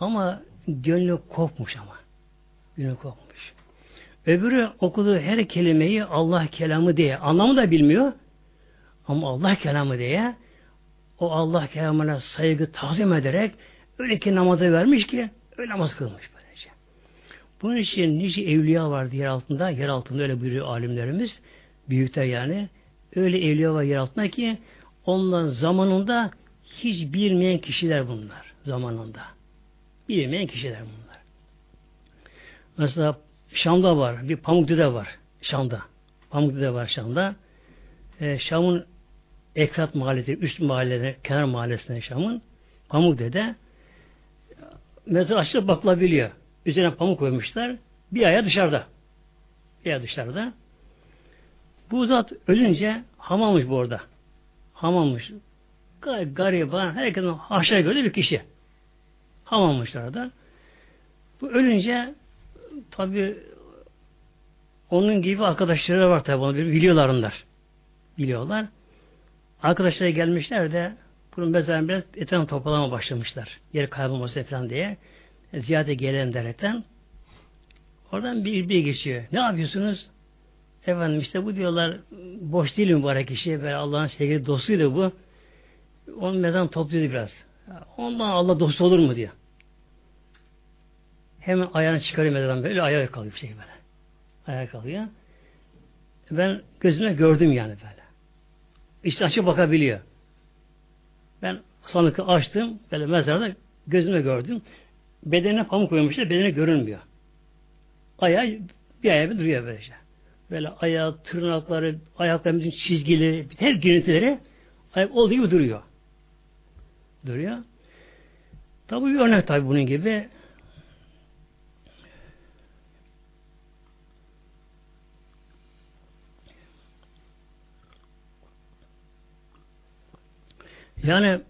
Ama gönlü kopmuş ama. Gönlü kopmuş. Öbürü okuduğu her kelimeyi Allah kelamı diye. Anlamı da bilmiyor. Ama Allah kelamı diye o Allah kelamına saygı tazim ederek öyle ki namazı vermiş ki öyle namaz kılmış böylece. Bunun için nice evliya vardı yer altında. Yer altında öyle buyuruyor alimlerimiz. Büyükler yani. Öyle evliya var yer altında ki onların zamanında hiç bilmeyen kişiler bunlar zamanında. Bilmeyen kişiler bunlar. Mesela Şam'da var. Bir Pamuk Dede var. Şam'da. Pamuk Dede var Şam'da. Ee, Şam'ın Ekrat mahallesi, üst mahallede, kenar mahallesinde Şam'ın Pamuk Dede mezar açılıp bakılabiliyor. Üzerine pamuk koymuşlar. Bir aya dışarıda. Bir aya dışarıda. Bu zat ölünce hamamış bu orada. Hamamış. Gariban, herkesin aşağı göre bir kişi. Hamamışlar da. Bu ölünce tabi onun gibi arkadaşları var tabi onu biliyorlar onlar. Biliyorlar. Arkadaşları gelmişler de bunun mezarını biraz etrafını toplama başlamışlar. Yer kaybolması falan diye. Ziyade gelelim derekten. Oradan bir bir geçiyor. Ne yapıyorsunuz? Efendim işte bu diyorlar boş değil mübarek kişi. Böyle Allah'ın sevgili dostuydu bu. Onun mezarını topluyordu biraz. Ondan Allah dostu olur mu diyor. Hemen ayağını çıkarıyor mezardan böyle ayağa kalıyor bir şey böyle. Ayağa kalıyor. Ben gözüme gördüm yani böyle. İşte açıp bakabiliyor. Ben sanıkı açtım. Böyle mezarda gözüme gördüm. Bedenine pamuk koymuşlar. Bedene görünmüyor. Ayağı bir ayağı bir duruyor böylece. Böyle ayağı, tırnakları, ayaklarımızın çizgileri, her görüntüleri ayak olduğu gibi duruyor. Duruyor. Tabi bir örnek tabi bunun gibi. Yani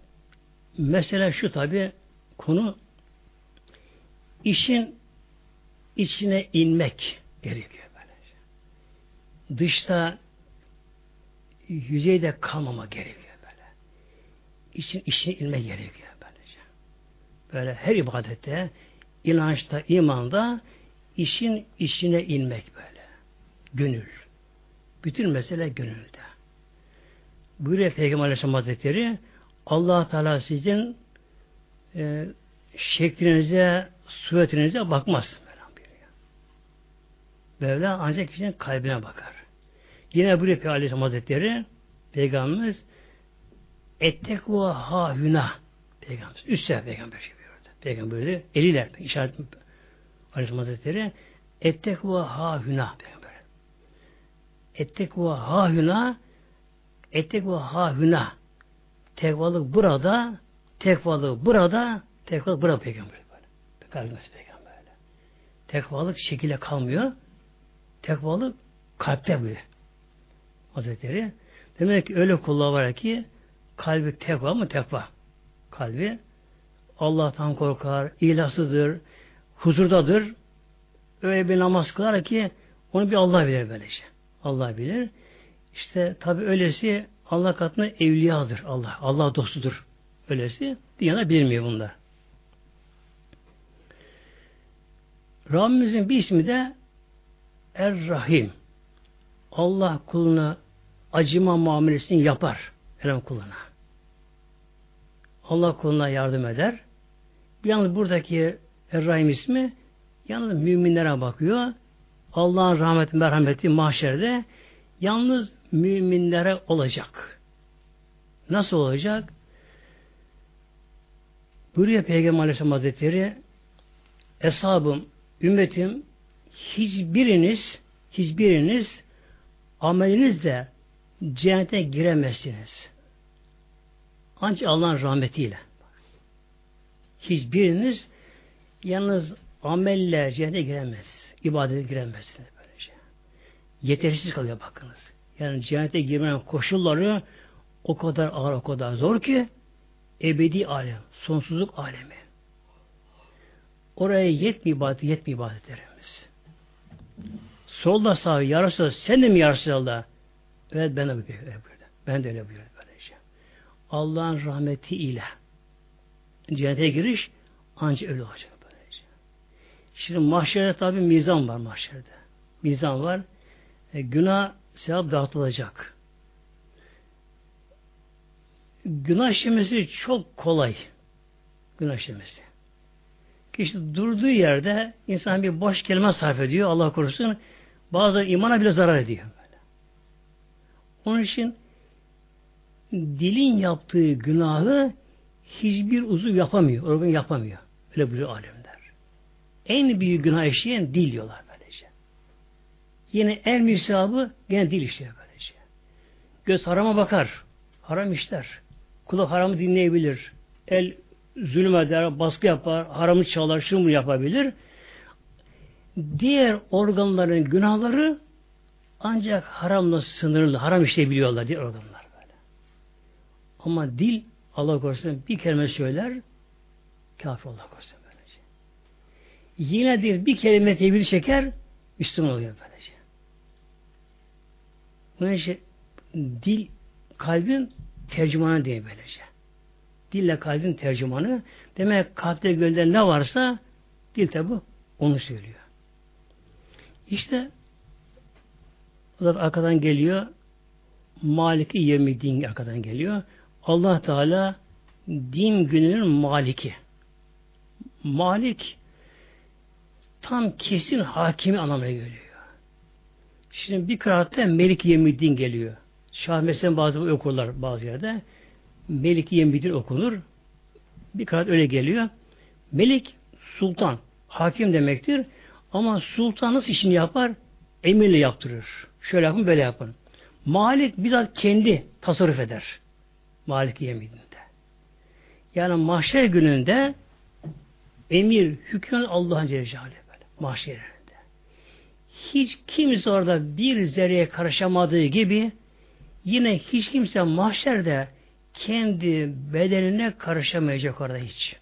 mesela şu tabi konu işin içine inmek gerekiyor böylece. Dışta yüzeyde kalmama gerekiyor böyle. İçin içine inmek gerekiyor böylece. Böyle her ibadette, inançta, imanda işin içine inmek böyle. Gönül. Bütün mesele gönülde. Buyuruyor Peygamber Aleyhisselam Hazretleri allah Teala sizin e, şeklinize, suretinize bakmaz. Böyle ancak kişinin kalbine bakar. Yine buyuruyor Peygamber Aleyhisselam Hazretleri Peygamberimiz ettekva ha hüna Peygamberimiz. Üst sefer Peygamber şey buyurdu. Peygamber buyurdu. Eliyle işaret Aleyhisselam Hazretleri ettekva ha hüna Peygamber. Ettekva ha hüna ettekva ha hüna tekvalık burada tekvalık burada tekvalık burada Peygamber böyle. Peygamber Peygamber. Tekvalık şekilde kalmıyor. Tekvalık kalpte böyle. Hazretleri. Demek ki öyle kullar var ki kalbi tekva mı tekva? Kalbi Allah'tan korkar, ilasıdır, huzurdadır. Öyle bir namaz kılar ki onu bir Allah bilir böylece. Allah bilir. İşte tabi öylesi Allah katında evliyadır Allah. Allah dostudur. Öylesi. Dünyada bilmiyor bunlar. Rabbimizin bir ismi de Er-Rahim. Allah kuluna acıma muamelesini yapar. Elem kuluna. Allah kuluna yardım eder. Yalnız buradaki Er-Rahim ismi yalnız müminlere bakıyor. Allah'ın rahmeti, merhameti mahşerde yalnız müminlere olacak. Nasıl olacak? Buyuruyor Peygamber Aleyhisselam Hazretleri Eshabım, ümmetim hiçbiriniz hiçbiriniz amelinizle cennete giremezsiniz. Ancak Allah'ın rahmetiyle. Hiçbiriniz yalnız amelle cennete giremez. İbadete giremezsiniz böylece. Yetersiz kalıyor bakınız. Yani cennete girmenin koşulları o kadar ağır, o kadar zor ki ebedi alem, sonsuzluk alemi. Oraya yetmiyor ibadet, yetmiyor ibadetlerimiz. Solda sağ yarısı sen de mi yarısı Allah? Evet ben de öyle buyurdu. Ben de öyle buyurdum böylece. Allah'ın rahmeti ile cennete giriş ancak öyle olacak böylece. Şimdi mahşerde tabi mizan var mahşerde. Mizan var. E, günah sevap dağıtılacak. Günah işlemesi çok kolay. Günah işlemesi. Kişi durduğu yerde insan bir boş kelime sarf ediyor. Allah korusun. Bazı imana bile zarar ediyor. Böyle. Onun için dilin yaptığı günahı hiçbir uzuv yapamıyor, organ yapamıyor. Öyle buyuruyor alemler. En büyük günah işleyen dil diyorlar. Yine en büyük sevabı gene dil işliyor böylece. Göz harama bakar, haram işler. Kulak haramı dinleyebilir. El zulüm eder, baskı yapar, haramı çalar, şunu bunu yapabilir. Diğer organların günahları ancak haramla sınırlı, haram işleyebiliyorlar diğer organlar böyle. Ama dil Allah korusun bir kelime söyler, kafir Allah korusun böylece. Yine değil bir kelime tevhid çeker, Müslüman oluyor böylece. Bunun için dil kalbin tercümanı diye böylece. Dille kalbin tercümanı. Demek kalpte gönlde ne varsa dil tabi onu söylüyor. İşte da arkadan geliyor. Maliki yevmiddin arkadan geliyor. Allah Teala din gününün maliki. Malik tam kesin hakimi anlamına geliyor. Şimdi bir kıraatte Melik Yemiddin geliyor. Şah mesela bazı okurlar bazı yerde. Melik Yemiddin okunur. Bir kıraat öyle geliyor. Melik sultan, hakim demektir. Ama sultan nasıl işini yapar? Emirle yaptırır. Şöyle yapın, böyle yapın. Malik bizzat kendi tasarruf eder. Malik Yemiddin'de. Yani mahşer gününde emir, hüküm Allah'ın Celle böyle. Mahşer hiç kimse orada bir zerreye karışamadığı gibi yine hiç kimse mahşerde kendi bedenine karışamayacak orada hiç.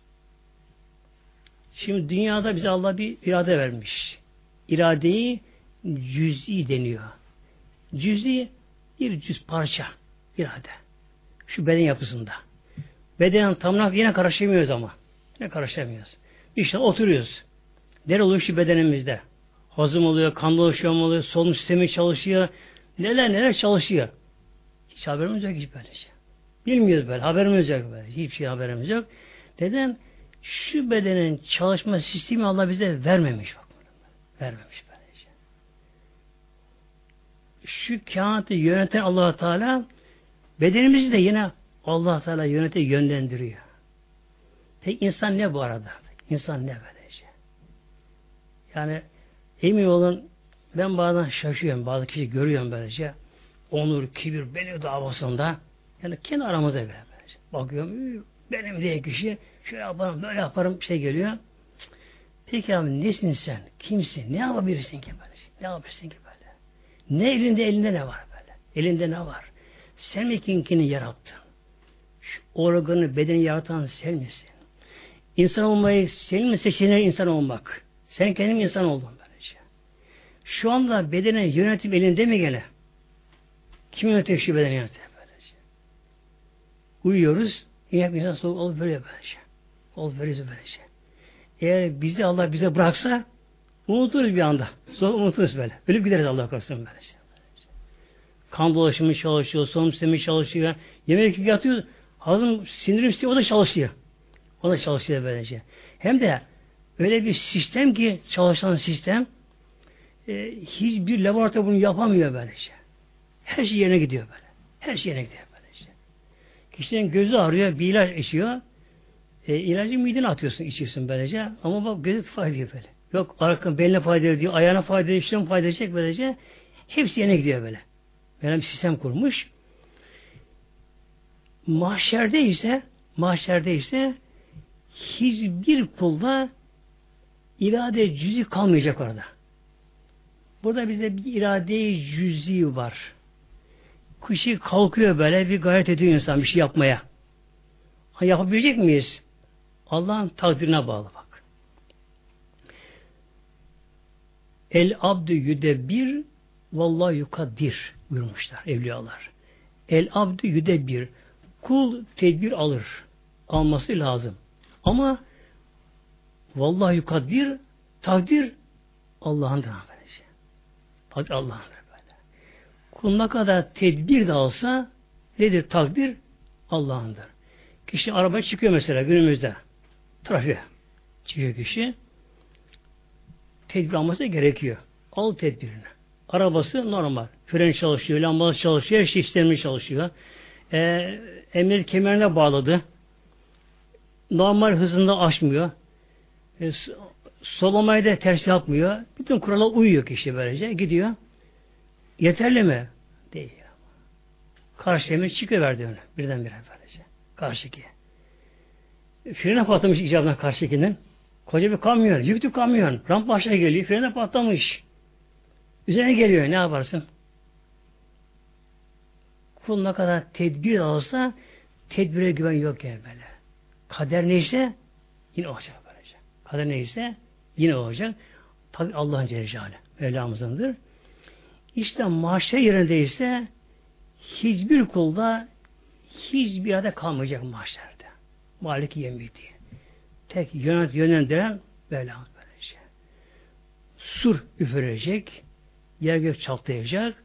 Şimdi dünyada bize Allah bir irade vermiş. İradeyi cüz'i deniyor. Cüz'i bir cüz parça irade. Şu beden yapısında. Beden tamına yine karışamıyoruz ama. Ne karışamıyoruz. İşte oturuyoruz. Nere oluyor şu bedenimizde? Hazım oluyor, kan dolaşımı oluyor, solunum sistemi çalışıyor. Neler neler çalışıyor. Hiç haberimiz yok hiç şey. Bilmiyoruz böyle. Haberimiz yok böyle. Hiçbir şey haberimiz yok. Neden? Şu bedenin çalışma sistemi Allah bize vermemiş. Bak. Vermemiş böyle şey. Şu kainatı yöneten allah Teala bedenimizi de yine allah Teala yönete yönlendiriyor. Tek insan ne bu arada? İnsan ne böyle şey? Yani Emin olun ben bazen şaşıyorum. Bazı kişi görüyorum böylece. Onur, kibir, benim davasında. Yani kendi aramızda böyle. Böylece. Bakıyorum benim diye kişi şöyle yaparım, böyle yaparım şey geliyor. Peki abi nesin sen? Kimsin? Ne yapabilirsin ki böyle? Ne yapabilirsin ki böyle? Ne elinde elinde ne var böyle? Elinde ne var? Sen mi kinkini yarattın? Şu organı, bedeni yaratan sen misin? İnsan olmayı senin mi seçeneğin insan olmak? Sen kendin insan oldun. Şu anda bedene yönetim elinde mi gene? Kim yönetiyor şu bedeni yönetiyor böylece? Uyuyoruz. Yine bir insan soğuk olup veriyor böylece. Olup veriyoruz böylece. Eğer bizi Allah bize bıraksa unuturuz bir anda. Sonra unuturuz böyle. Ölüp gideriz Allah korusun böylece. Kan dolaşımı çalışıyor, solunum sistemi çalışıyor. Yemek yatıyor, hazım sindirim sistemi o da çalışıyor. O da çalışıyor böylece. Hem de öyle bir sistem ki çalışan sistem e, hiçbir laboratuvar bunu yapamıyor böylece. Her şey yerine gidiyor böyle. Her şey yerine gidiyor böylece. Kişinin gözü ağrıyor, bir ilaç içiyor. E, ilacı midene atıyorsun, içiyorsun böylece. Ama bak gözü fayda ediyor böyle. Yok arka beline fayda ediyor, ayağına fayda ediyor, işlem fayda edecek böylece. Hepsi yerine gidiyor böyle. Böyle bir sistem kurmuş. Mahşerde ise mahşerde ise hiçbir kulda irade cüzü kalmayacak orada. Burada bize bir irade cüzi var. Kişi kalkıyor böyle bir gayret ediyor insan bir şey yapmaya. Ha, yapabilecek miyiz? Allah'ın takdirine bağlı bak. El abdü yüdebir vallahi yukadir buyurmuşlar evliyalar. El abdü yüdebir kul tedbir alır. Alması lazım. Ama vallahi yukadir takdir Allah'ın Takdir Allah'ındır böyle. Kul ne kadar tedbir de alsa nedir takdir? Allah'ındır. Kişi araba çıkıyor mesela günümüzde. Trafiğe çıkıyor kişi. Tedbir alması gerekiyor. Al tedbirini. Arabası normal. Fren çalışıyor, lambası çalışıyor, her şey sistemi çalışıyor. Ee, emniyet kemerine bağladı. normal hızında aşmıyor. E, solamayı da ters yapmıyor. Bütün kurala uyuyor kişi böylece. Gidiyor. Yeterli mi? Değil. Karşı emir çıkıverdi onu. Birdenbire böylece. Karşıki. Frene patlamış icabına karşıkinin. Koca bir kamyon, yüklü kamyon. Ramp başına geliyor, frene patlamış. Üzerine geliyor, ne yaparsın? Kul ne kadar tedbir alsa tedbire güven yok yani böyle. Kader neyse yine olacak böylece. Kader neyse yine olacak. Tabi Allah'ın Celle Mevlamızındır. İşte mahşer yerindeyse hiçbir kulda hiçbir yerde kalmayacak mahşerde. Malik yemidi. Tek yönet yönlendiren Mevlamız böylece. Sur üfürecek, yer gök çatlayacak,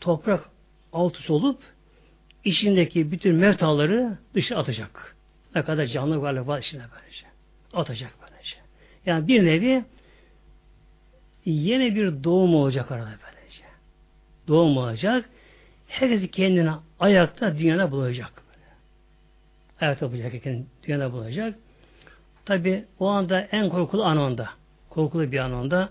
toprak alt üst olup içindeki bütün mevtaları dışa atacak. Ne kadar canlı varlık var içinde böylece. Atacak. Yani bir nevi yeni bir doğum olacak arada böylece. Doğum olacak. Herkes kendine ayakta dünyada bulacak. Ayakta bulacak, kendini dünyada bulacak. Tabi o anda en korkulu an onda. Korkulu bir an onda.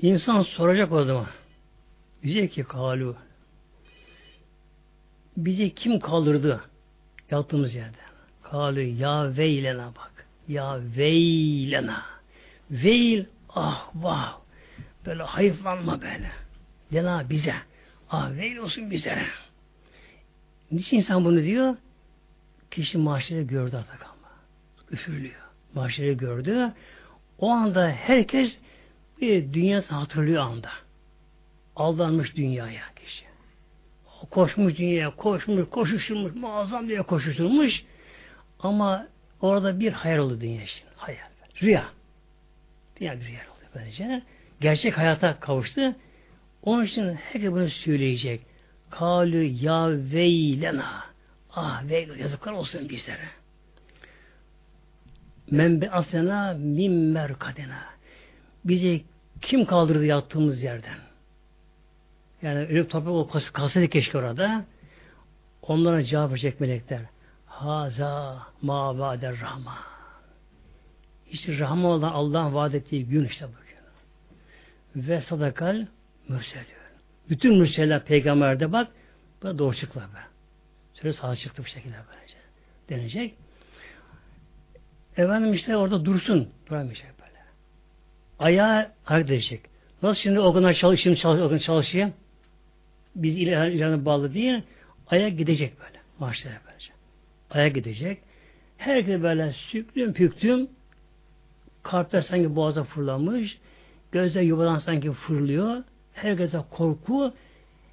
İnsan soracak o zaman. Diyecek ki kalu bizi kim kaldırdı yattığımız yerde? Kalu ya veylena bak. Ya veylena. Veil ah vah. Böyle hayıflanma böyle. Lena bize. Ah veil olsun bize. Niçin insan bunu diyor? Kişi mahşeri gördü artık ama. Üfürülüyor. Mahşeri gördü. O anda herkes bir dünyası hatırlıyor anda. Aldanmış dünyaya kişi. Koşmuş dünyaya, koşmuş, koşuşturmuş, muazzam diye koşuşturmuş. Ama orada bir hayal oldu dünya için. Hayal. Rüya. Dünya bir rüya oldu böylece. Gerçek hayata kavuştu. Onun için herkes bunu söyleyecek. Kalü ya veylena. Ah ve yazıklar olsun bizlere. Menbe asena min merkadena bizi kim kaldırdı yattığımız yerden? Yani ölüp toprak kalsaydı keşke orada. Onlara cevap verecek melekler. Haza ma vader rahman. İşte rahman olan Allah'ın vaat ettiği gün işte bugün. Ve sadakal mürselün. Bütün mürseller peygamberde bak bu doğru çıktılar be. Şöyle sağ çıktı bu şekilde böylece. Denecek. Efendim işte orada dursun. Duramayacak ayağı hareket edecek. Nasıl şimdi o kadar çalış, şimdi çalış, o kadar çalışıyor? Biz ilan, ilana bağlı değil. Ayak gidecek böyle. Maaşlara böylece. Ayak gidecek. Herkes böyle süklüm püktüm kalpler sanki boğaza fırlamış. Gözler yuvadan sanki fırlıyor. Herkese korku,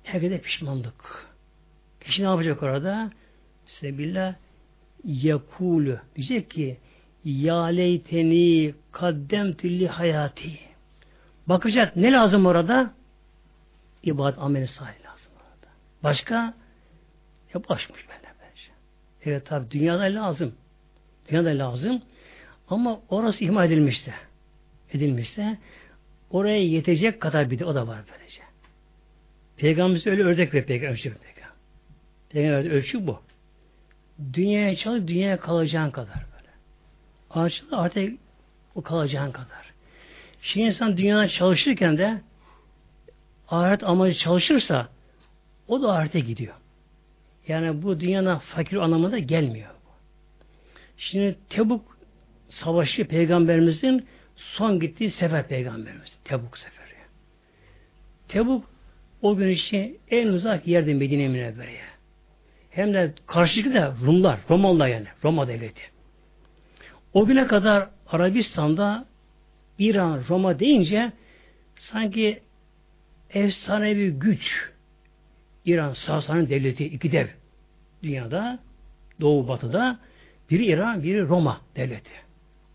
herkese pişmanlık. Kişi ne yapacak orada? Sebillah yakulu. Diyecek ki ya leyteni kaddemtülli hayati. Bakacak ne lazım orada? İbadet ameli sahi lazım orada. Başka? Ya başmış böyle. Evet tabi dünyada lazım. Dünyada lazım. Ama orası ihmal edilmişse edilmişse oraya yetecek kadar bir de o da var böylece. Peygamberimiz öyle ördek ve peygamber ölçü peygamber. Peygamber ölçü bu. Dünyaya çalış, dünyaya kalacağın kadar. Ağaçlı artık o kalacağın kadar. Şimdi insan dünyada çalışırken de ahiret amacı çalışırsa o da ahirete gidiyor. Yani bu dünyada fakir anlamında gelmiyor. Şimdi Tebuk savaşı peygamberimizin son gittiği sefer peygamberimiz. Tebuk seferi. Tebuk o gün için en uzak yerde Medine Münevvere'ye. Hem de karşılıklı da Rumlar, Romalılar yani. Roma devleti. O güne kadar Arabistan'da İran, Roma deyince sanki efsanevi güç İran Sasani devleti iki dev dünyada Doğu Batı'da biri İran, biri Roma devleti.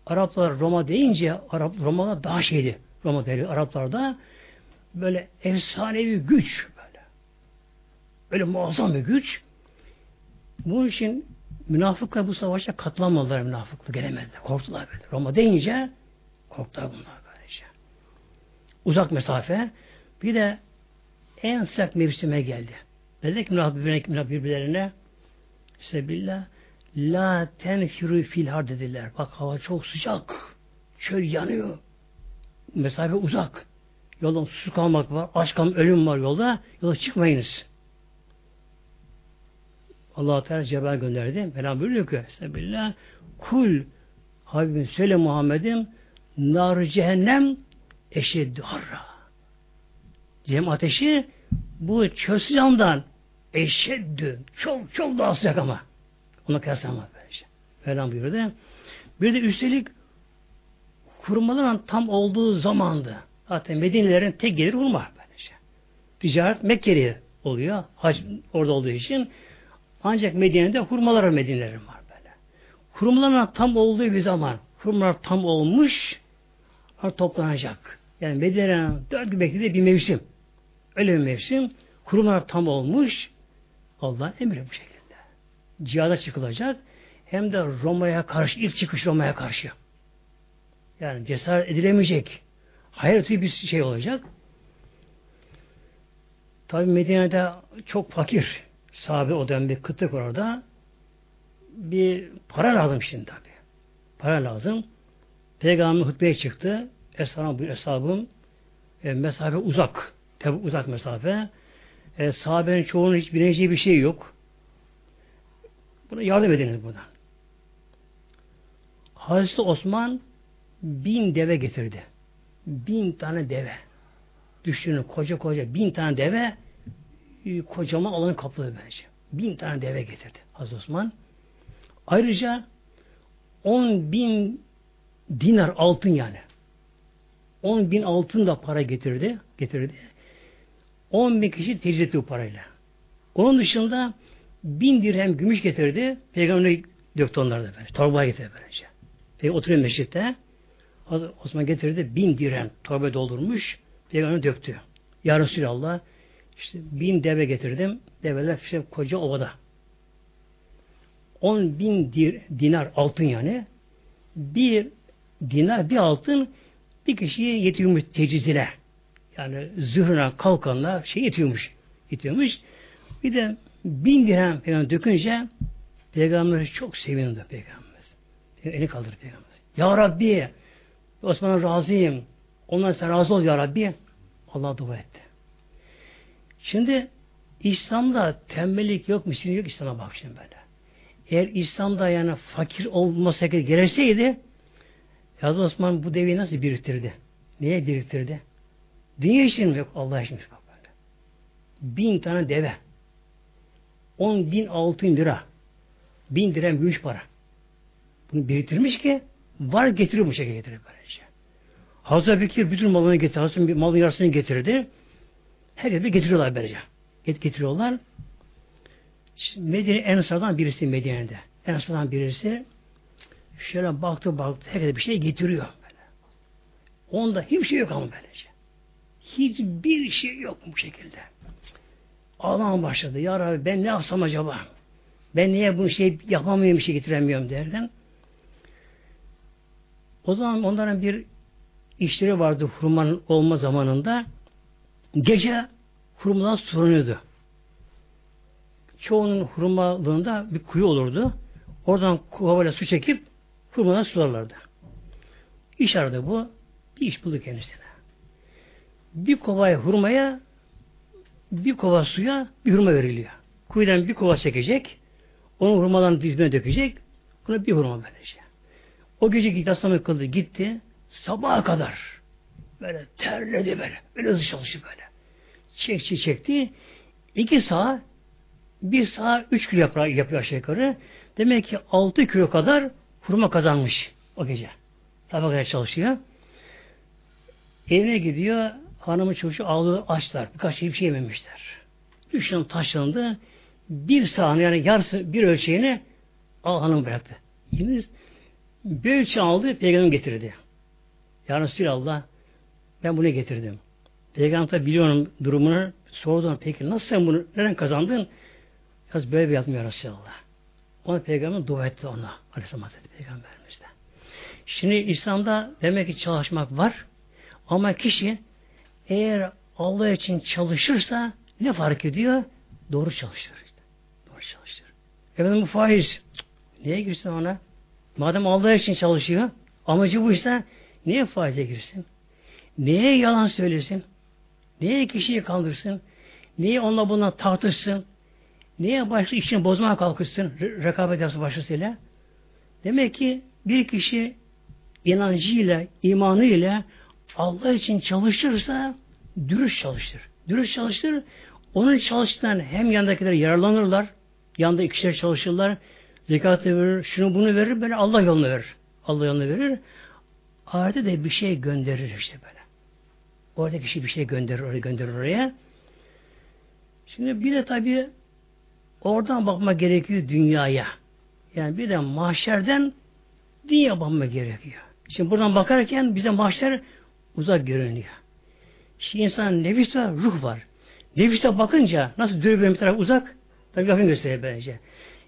Araplar Roma deyince Arap Roma'da daha şeydi. Roma devleti Araplarda böyle efsanevi güç böyle. Öyle muazzam bir güç. Bu için Münafıklar bu savaşa katlanmadılar münafıklı gelemediler. Korktular böyle. Roma deyince korktular bunlar böylece. Uzak mesafe. Bir de en sıcak mevsime geldi. Dedi ki münafık birbirlerine Sebillah La tenfiru filhar dediler. Bak hava çok sıcak. Çöl yanıyor. Mesafe uzak. Yolda su kalmak var. Aç kalmak, ölüm var yolda. Yola çıkmayınız. Allah Teala Cebrail gönderdi. Mevlam buyuruyor ki Sebillah kul Habibim söyle Muhammed'im nar cehennem eşeddü harra. Cehennem ateşi bu çöl sıcağından eşeddü çok çok daha sıcak ama. Ona kıyaslanmaz böylece. Mevlam buyurdu. Bir de üstelik hurmaların tam olduğu zamandı. Zaten Medinelerin tek geliri hurma böylece. Ticaret Mekke'li oluyor. Hac orada olduğu için. Ancak Medine'de hurmalar Medine'lerin var böyle. Hurmaların tam olduğu bir zaman hurmalar tam olmuş toplanacak. Yani Medine'nin dört gün beklediği bir mevsim. Öyle bir mevsim. Hurmalar tam olmuş. Allah emri bu şekilde. Cihada çıkılacak. Hem de Roma'ya karşı, ilk çıkış Roma'ya karşı. Yani cesaret edilemeyecek. Hayır bir şey olacak. Tabi Medine'de çok fakir sahabe o dönem bir kıtlık var orada. Bir para lazım şimdi tabi. Para lazım. Peygamber hutbeye çıktı. Eshabım, bu hesabım e, mesafe uzak. Tabi uzak mesafe. E, sahabenin çoğunun hiç bileceği bir şey yok. Buna yardım ediniz buradan. Hazreti Osman bin deve getirdi. Bin tane deve. Düşünün koca koca bin tane deve e, kocaman alanı kapladı bence. Bin tane deve getirdi Hazreti Osman. Ayrıca on bin dinar altın yani. On bin altın da para getirdi. getirdi. On bin kişi tecrübe etti bu parayla. Onun dışında bin dirhem gümüş getirdi. Peygamber'e döktü onları da böyle. Torbaya getirdi böylece. Peygamber oturuyor meşritte. Osman getirdi. Bin dirhem torba doldurmuş. Peygamber'e döktü. Ya Resulallah işte bin deve getirdim. Develer işte koca ovada. On bin dir, dinar altın yani. Bir dinar bir altın bir kişiye yetiyormuş tecizine. Yani zırhına kalkanla şey yetiyormuş. Yetiyormuş. Bir de bin dirhem falan dökünce Peygamber çok sevindi Peygamber. Eli kaldırır Peygamber. Ya Rabbi Osman'a razıyım. Ondan sen razı ol Ya Rabbi. Allah dua etti. Şimdi İslam'da tembellik yok, miskin yok İslam'a bak şimdi böyle. Eğer İslam'da yani fakir olmasa gerekseydi Yazı Osman bu deveyi nasıl biriktirdi? Neye biriktirdi? Dünya için mi yok? Allah için mi? Böyle. Bin tane deve. On bin altın lira. Bin dirhem gümüş para. Bunu biriktirmiş ki var getiriyor bu şekilde getirir böylece. Hazreti Bekir bütün malını getirdi. Hazreti malın yarısını getirdi. Her yerde getiriyorlar böylece. Getiriyorlar. Medine en sıradan birisi Medine'de. En sıradan birisi şöyle baktı baktı her yerde bir şey getiriyor. Böyle. Onda hiçbir şey yok ama böylece. Hiçbir şey yok bu şekilde. Ağlamaya başladı. Ya Rabbi ben ne yapsam acaba? Ben niye bu şey yapamıyorum, bir şey getiremiyorum derken. O zaman onların bir işleri vardı hurmanın olma zamanında. Gece hurmadan soruluyordu. Çoğunun hurmalığında bir kuyu olurdu. Oradan kovayla su çekip hurmadan sularlardı. İş aradı bu. Bir iş buldu kendisine. Bir kovaya hurmaya bir kova suya bir hurma veriliyor. Kuyudan bir kova çekecek. Onu hurmadan dizmeye dökecek. Buna bir hurma verecek. O gece gitti aslanı kıldı gitti. Sabaha kadar böyle terledi böyle. Böyle hızlı çalıştı böyle. Çekti çekti. İki saat bir saat üç kilo yapıyor, yapıyor aşağı yukarı. Demek ki altı kilo kadar hurma kazanmış o gece. Sabah kadar çalışıyor. Evine gidiyor. Hanımı çocuğu ağlıyor açlar. Birkaç şey bir şey yememişler. Düşünün taşlandı. Bir saniye yani yarısı bir ölçeğini al hanım bıraktı. Yine bir ölçü aldı peygamber getirdi. Ya Resulallah ben bunu getirdim. Peygamber biliyorum durumunu sordum. Peki nasıl sen bunu neden kazandın? Yaz böyle bir yaptım ya Resulallah. Ona peygamber dua etti ona. Aleyhisselam Hazreti de. Şimdi İslam'da demek ki çalışmak var. Ama kişi eğer Allah için çalışırsa ne fark ediyor? Doğru çalıştır. Işte. Doğru çalıştır. Efendim bu faiz. Niye girsin ona? Madem Allah için çalışıyor, amacı buysa niye faize girsin? Niye yalan söylesin? Niye kişiyi kandırsın? Niye onunla buna tartışsın? Niye başka işini bozmaya kalkışsın? Re rekabet yapsın başkasıyla? Demek ki bir kişi inancıyla, imanıyla Allah için çalışırsa dürüst çalıştır. Dürüst çalıştır. Onun çalıştığından hem yandakiler yararlanırlar. Yanda ikişer çalışırlar. Zekatı verir, şunu bunu verir, böyle Allah yolunu verir. Allah yolunu verir. Ahirete de bir şey gönderir işte böyle. Orada kişi bir şey gönderir, oraya gönderir oraya. Şimdi bir de tabii oradan bakma gerekiyor dünyaya. Yani bir de mahşerden dünya bakma gerekiyor. Şimdi buradan bakarken bize mahşer uzak görünüyor. Şimdi insan nefis var, ruh var. Nefiste bakınca nasıl dürbün bir taraf uzak? Tabi yakın gösteriyor bence.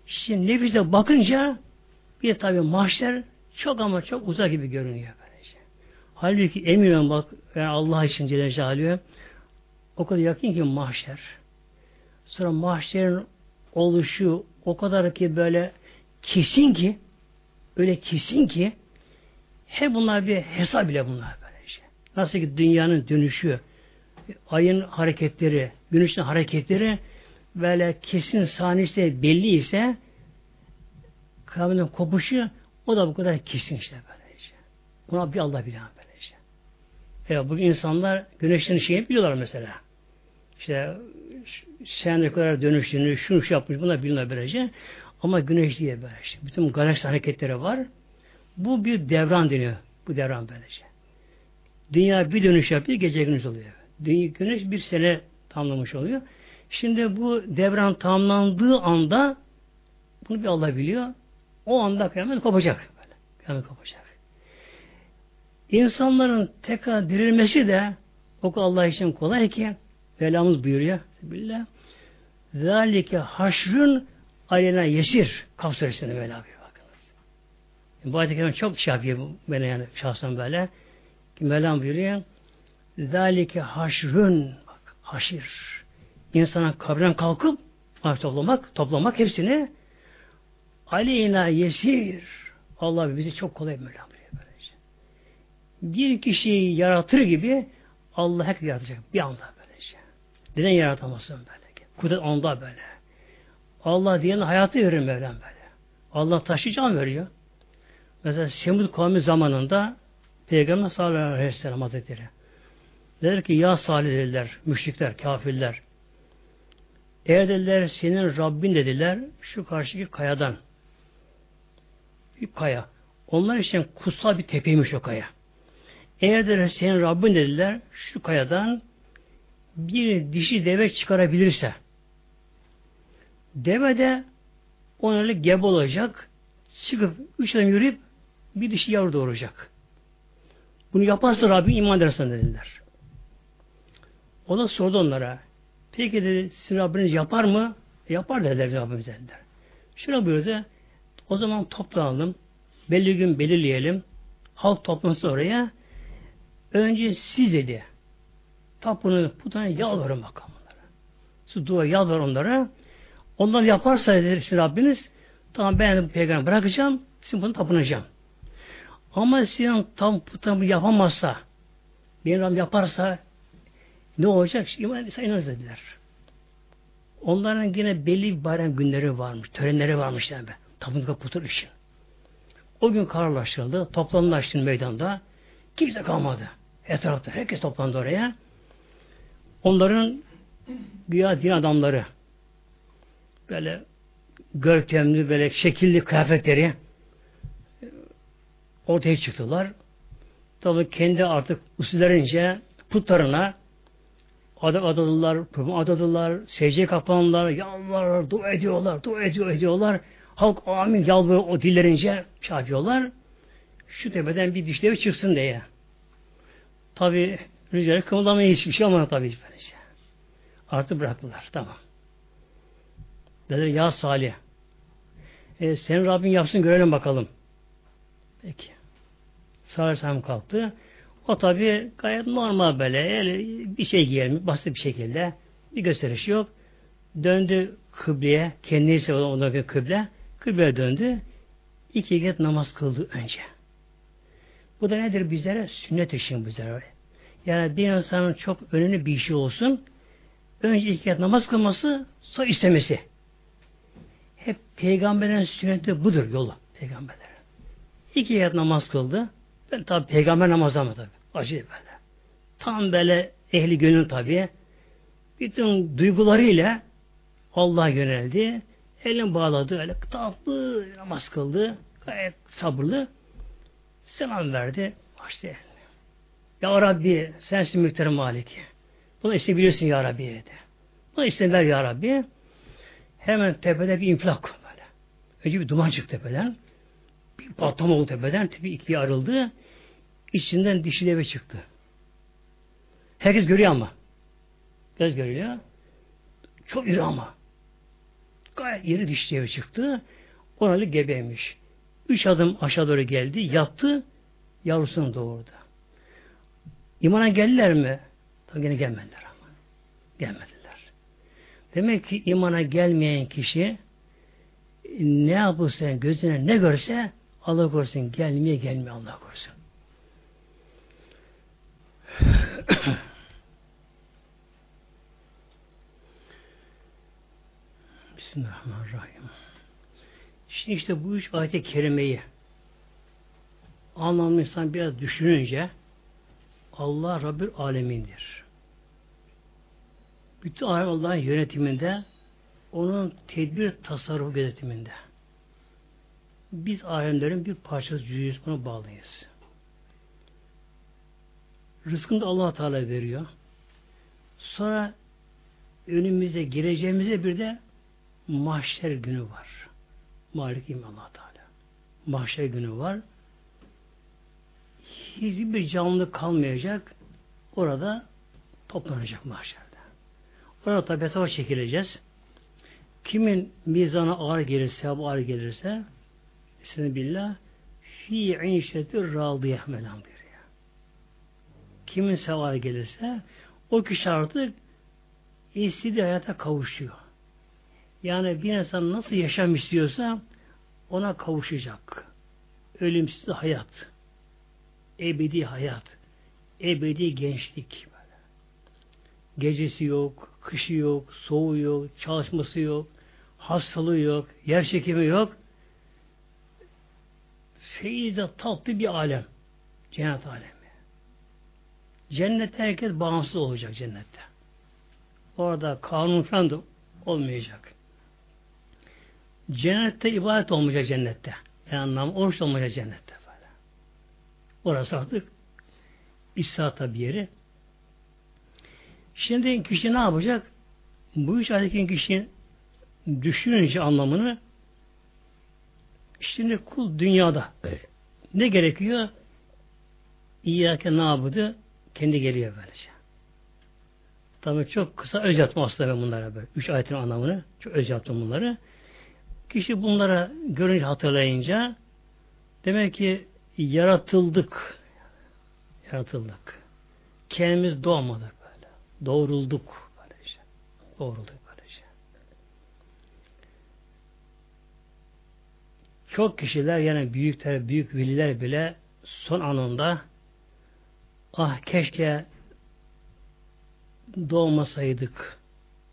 Şimdi nefiste bakınca bir tabi mahşer çok ama çok uzak gibi görünüyor böylece. Halbuki eminim bak yani Allah için Celle Celaluhu o kadar yakın ki mahşer. Sonra mahşerin oluşu o kadar ki böyle kesin ki öyle kesin ki hep bunlar bir hesap bile bunlar böylece. Nasıl ki dünyanın dönüşü, ayın hareketleri, güneşin hareketleri böyle kesin saniyesi belli ise kıyametin kopuşu o da bu kadar kesin işte böylece. Buna bir Allah bilir Evet bugün insanlar güneşin şeyi biliyorlar mesela. İşte sen ne kadar dönüştüğünü, şunu şu yapmış, buna bilinir böylece. Ama güneş diye böylece. Bütün galaksi hareketleri var. Bu bir devran deniyor. Bu devran böylece. Dünya bir dönüş yapıyor, gece gündüz oluyor. Dünya, güneş bir sene tamamlamış oluyor. Şimdi bu devran tamamlandığı anda bunu bir Allah biliyor. O anda kıyamet kopacak. Böyle. Kıyamet kopacak. İnsanların tekrar dirilmesi de o Allah için kolay ki Velamız buyuruyor. Billah. Zalike haşrün aleyna yesir. Kaf suresinde böyle yapıyor. Bakınız. Bu ayet çok şey yapıyor bana yani şahsen böyle. Mevlam buyuruyor. Zalike haşrün bak, haşir. İnsana kabrinden kalkıp toplamak, toplamak hepsini aleyna yesir. Allah bizi çok kolay Mevlam. Bir kişiyi yaratır gibi Allah hep yaratacak bir anda böylece. Neden yaratamazsın böyle? Kudret onda böyle. Allah diyenin hayatı verir Mevlam böyle. Allah taşı veriyor. Mesela Semud kavmi zamanında Peygamber sallallahu aleyhi ve sellem hazretleri der ki ya salih dediler müşrikler, kafirler eğer dediler senin Rabbin dediler şu karşıki kayadan bir kaya. Onlar için kutsal bir tepeymiş o kaya. Eğer dediler senin Rabbin dediler şu kayadan bir dişi deve çıkarabilirse deve de onlarla gebe olacak çıkıp üç tane yürüyüp bir dişi yavru doğuracak. Bunu yaparsa Rabbim iman edersen dediler. O da sordu onlara. Peki dedi sizin Rabbiniz yapar mı? Yapar dediler Rabbimiz dediler. Şuna buyurdu. O zaman toplanalım. Belli gün belirleyelim. Halk toplansın oraya. Önce siz dedi. Tapını putana yalvarın bakalım onlara. Siz dua yalvar onlara. Onlar yaparsa dedi işte Rabbiniz tamam ben bu peygamber bırakacağım. Sizin bunu tapınacağım. Ama sizin tam putamı yapamazsa benim Rabbim yaparsa ne olacak? İman inanırız dediler. Onların yine belli bir bayram günleri varmış, törenleri varmış yani. Tapındıkları putur için. O gün kararlaştırıldı, toplanmıştı meydanda. Kimse kalmadı. Etrafta herkes toplandı oraya. Onların güya din adamları böyle görkemli, böyle şekilli kıyafetleri ortaya çıktılar. Tabi kendi artık usullerince putlarına adak adadılar, kurban adadılar, secdeye kapanırlar, yalvarlar, dua ediyorlar, dua ediyor, ediyorlar. Halk amin yalvarıyor o dillerince şey. Şu tepeden bir dişleri çıksın diye. Tabi rüzgarı kımıldamaya hiçbir şey olmadı tabi böylece. Artık bıraktılar. Tamam. Dediler ya Salih. E, senin Rabbin yapsın görelim bakalım. Peki. Sarırsam kalktı. O tabi gayet normal böyle bir şey giyelim basit bir şekilde bir gösteriş yok. Döndü kıbleye kendisi ona bir kıble kıbleye döndü. İki rekat namaz kıldı önce. Bu da nedir bizlere? Sünnet işin bizlere. Yani bir insanın çok önemli bir işi olsun. Önce iki rekat namaz kılması, sonra istemesi. Hep peygamberin sünneti budur yolu. Peygamberler. İki rekat namaz kıldı. Ben tabi peygamber namazı mı tabi. Acı böyle. Tam böyle ehli gönül tabi. Bütün duygularıyla Allah'a yöneldi. Elini bağladı. Öyle tatlı namaz kıldı. Gayet sabırlı. Selam verdi. Başta Ya Rabbi sensin mülkleri maliki. Bunu isteyebiliyorsun Ya Rabbi dedi. Bunu iste ver Ya Rabbi. Hemen tepede bir infilak böyle. Önce bir duman çıktı tepeden. Bir patlama oldu tepeden. Tepe ikiye ayrıldı. İçinden dişi deve çıktı. Herkes görüyor ama. Göz görüyor. Çok iri ama. Gayet iri dişi deve çıktı. Oralı gebeymiş. Üç adım aşağı doğru geldi. Yattı. Yavrusunu doğurdu. İmana geldiler mi? Tabii yine gelmediler ama. Gelmediler. Demek ki imana gelmeyen kişi ne yapırsa gözüne ne görse Allah korusun gelmeye gelmiyor Allah korusun. *clears throat* Bismillahirrahmanirrahim. Şimdi işte bu üç ayet-i kerimeyi anlamlı insan biraz düşününce Allah Rabbül Alemin'dir. Bütün alem Allah'ın yönetiminde onun tedbir tasarruf gözetiminde. Biz alemlerin bir parçası cüzüyüz, buna bağlıyız. Rızkını da allah Teala veriyor. Sonra önümüze gireceğimize bir de mahşer günü var. Malik allah Teala. Mahşer günü var. Hiçbir canlı kalmayacak. Orada toplanacak mahşerde. Orada tabi hesaba çekileceğiz. Kimin mizana ağır gelirse, ağır gelirse Bismillah fi inşetir radiye melam kimin sevabı gelirse o kişi artık istediği hayata kavuşuyor. Yani bir insan nasıl yaşam istiyorsa ona kavuşacak. Ölümsüz hayat. Ebedi hayat. Ebedi gençlik. Gecesi yok, kışı yok, soğuğu yok, çalışması yok, hastalığı yok, yer çekimi yok. Feyizde tatlı bir alem. Cennet alemi. Cennette herkes bağımsız olacak cennette. Orada kanun falan da olmayacak. Cennette ibadet olmayacak cennette. Yani anlam oruç olmayacak cennette. Böyle. Orası artık İsa'ta bir yeri. Şimdi kişi ne yapacak? Bu üç ayetin kişinin düşününce anlamını şimdi kul dünyada ne gerekiyor? İyyâke ne yapıdı? Kendi geliyor böylece. Tabii çok kısa öz yaptım aslında ben bunlara böyle. Üç ayetin anlamını çok öz yaptım bunları. Kişi bunlara görünce hatırlayınca demek ki yaratıldık. Yaratıldık. Kendimiz doğmadık böyle. Doğrulduk böylece. Doğrulduk böylece. Çok kişiler yani büyükler, büyük veliler bile son anında ah keşke doğmasaydık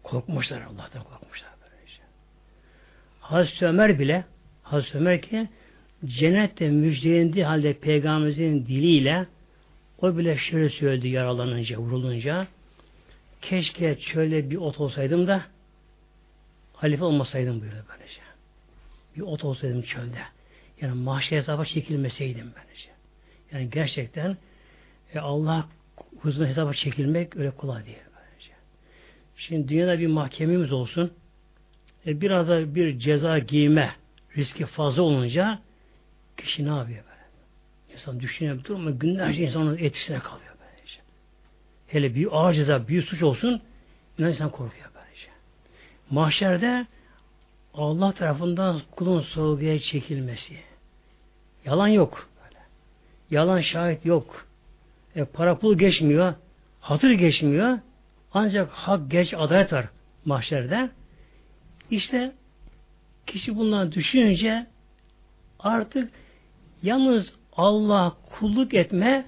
korkmuşlar Allah'tan korkmuşlar. Hazreti Ömer bile Hazreti Ömer ki cennette müjdelendiği halde peygamberimizin diliyle o bile şöyle söyledi yaralanınca, vurulunca keşke şöyle bir ot olsaydım da halife olmasaydım buyuruyor böylece. Bir ot olsaydım çölde. Yani mahşer hesaba çekilmeseydim böylece. Yani gerçekten e Allah huzuruna hesaba çekilmek öyle kolay değil. Bence. Şimdi dünyada bir mahkememiz olsun. E biraz da bir ceza giyme riski fazla olunca kişi ne yapıyor böyle? İnsan düşünüyor ama günlerce insanın etkisine kalıyor böylece. Hele bir ağır ceza, büyük suç olsun insan korkuyor böylece. Mahşerde Allah tarafından kulun sorguya çekilmesi. Yalan yok. Böyle. Yalan şahit yok. E, para pul geçmiyor. Hatır geçmiyor. Ancak hak geç adalet var mahşerde. İşte kişi bundan düşününce artık yalnız Allah kulluk etme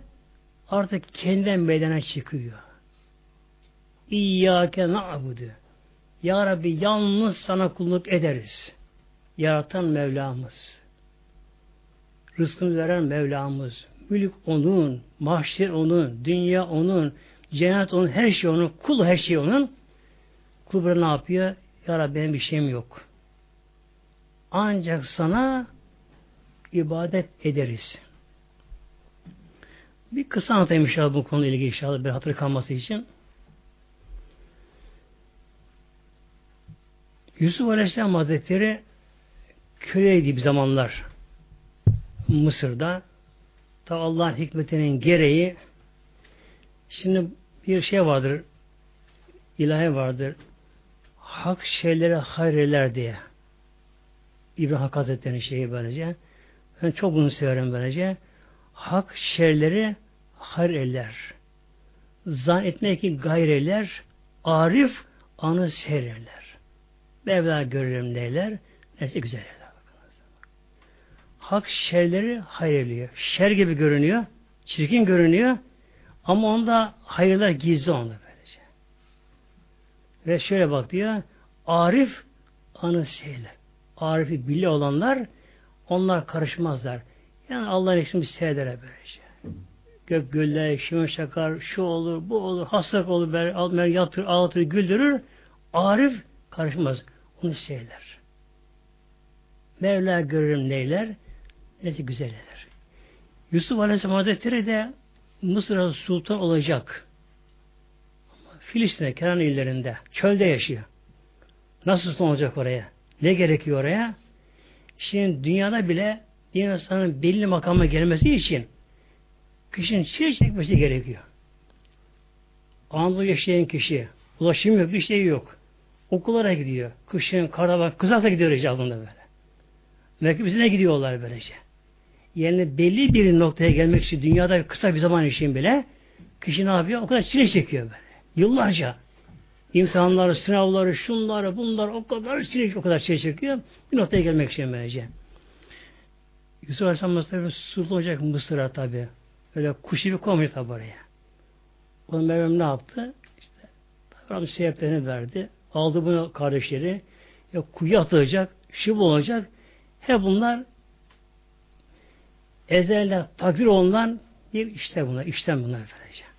artık kendinden meydana çıkıyor. İyyâke na'budu. Ya Rabbi yalnız sana kulluk ederiz. Yaratan Mevlamız. Rızkını veren Mevlamız. Mülk onun, mahşer onun, dünya onun, cennet onun, her şey onun, kul her şey onun. Kul ne yapıyor? Rabbi benim bir şeyim yok. Ancak sana ibadet ederiz. Bir kısa anlatayım inşallah bu konuyla ilgili inşallah bir hatır kalması için. Yusuf Aleyhisselam Hazretleri köleydi bir zamanlar Mısır'da. Ta Allah'ın hikmetinin gereği şimdi bir şey vardır ilahi vardır hak şeylere hayreler diye İbrahim Hak Hazretleri'nin şeyi böylece ben çok bunu severim böylece hak şeyleri hayreler zannetmek ki gayreler arif anı seyrerler Mevla görürüm derler. Neyse güzel derler. Hak şerleri hayırlıyor. Şer gibi görünüyor. Çirkin görünüyor. Ama onda hayırlar gizli onda. Ve şöyle bak diyor. Arif anı şeyler. Arifi bili olanlar onlar karışmazlar. Yani Allah'ın için bir seyreder böylece. Gök göller, şimen şakar, şu olur, bu olur, hastalık olur, ber, yatır, ağlatır, güldürür. Arif karışmaz. Onu şeyler. Mevla görürüm neyler? Neyse güzel eder. Yusuf Aleyhisselam Hazretleri de Mısır'a sultan olacak. Filistin'e, Kenan illerinde, çölde yaşıyor. Nasıl sultan olacak oraya? Ne gerekiyor oraya? Şimdi dünyada bile bir insanın belli makama gelmesi için kişinin çile çekmesi gerekiyor. Anadolu yaşayan kişi, ulaşım yok, bir şey yok. Okullara gidiyor. Kışın, karda, kızakta gidiyor icabında böyle. Mekkebisine gidiyorlar böylece. Yani belli bir noktaya gelmek için dünyada kısa bir zaman için bile kişi ne yapıyor? O kadar çile çekiyor böyle. Yıllarca. İmtihanları, sınavları, şunları, bunlar o kadar çile, o kadar çile çekiyor. Bir noktaya gelmek için böylece. Yusuf Aleyhisselam Hazretleri sultan olacak Mısır'a tabi. Öyle kuş gibi koymuş tabi oraya. Onun Meryem ne yaptı? İşte Rabbim sebeplerini verdi. Aldı bunu kardeşleri. Ya kuyu atılacak, şıp olacak. Hep bunlar ezelde takdir olunan bir işte bunlar. işten bunlar böylece.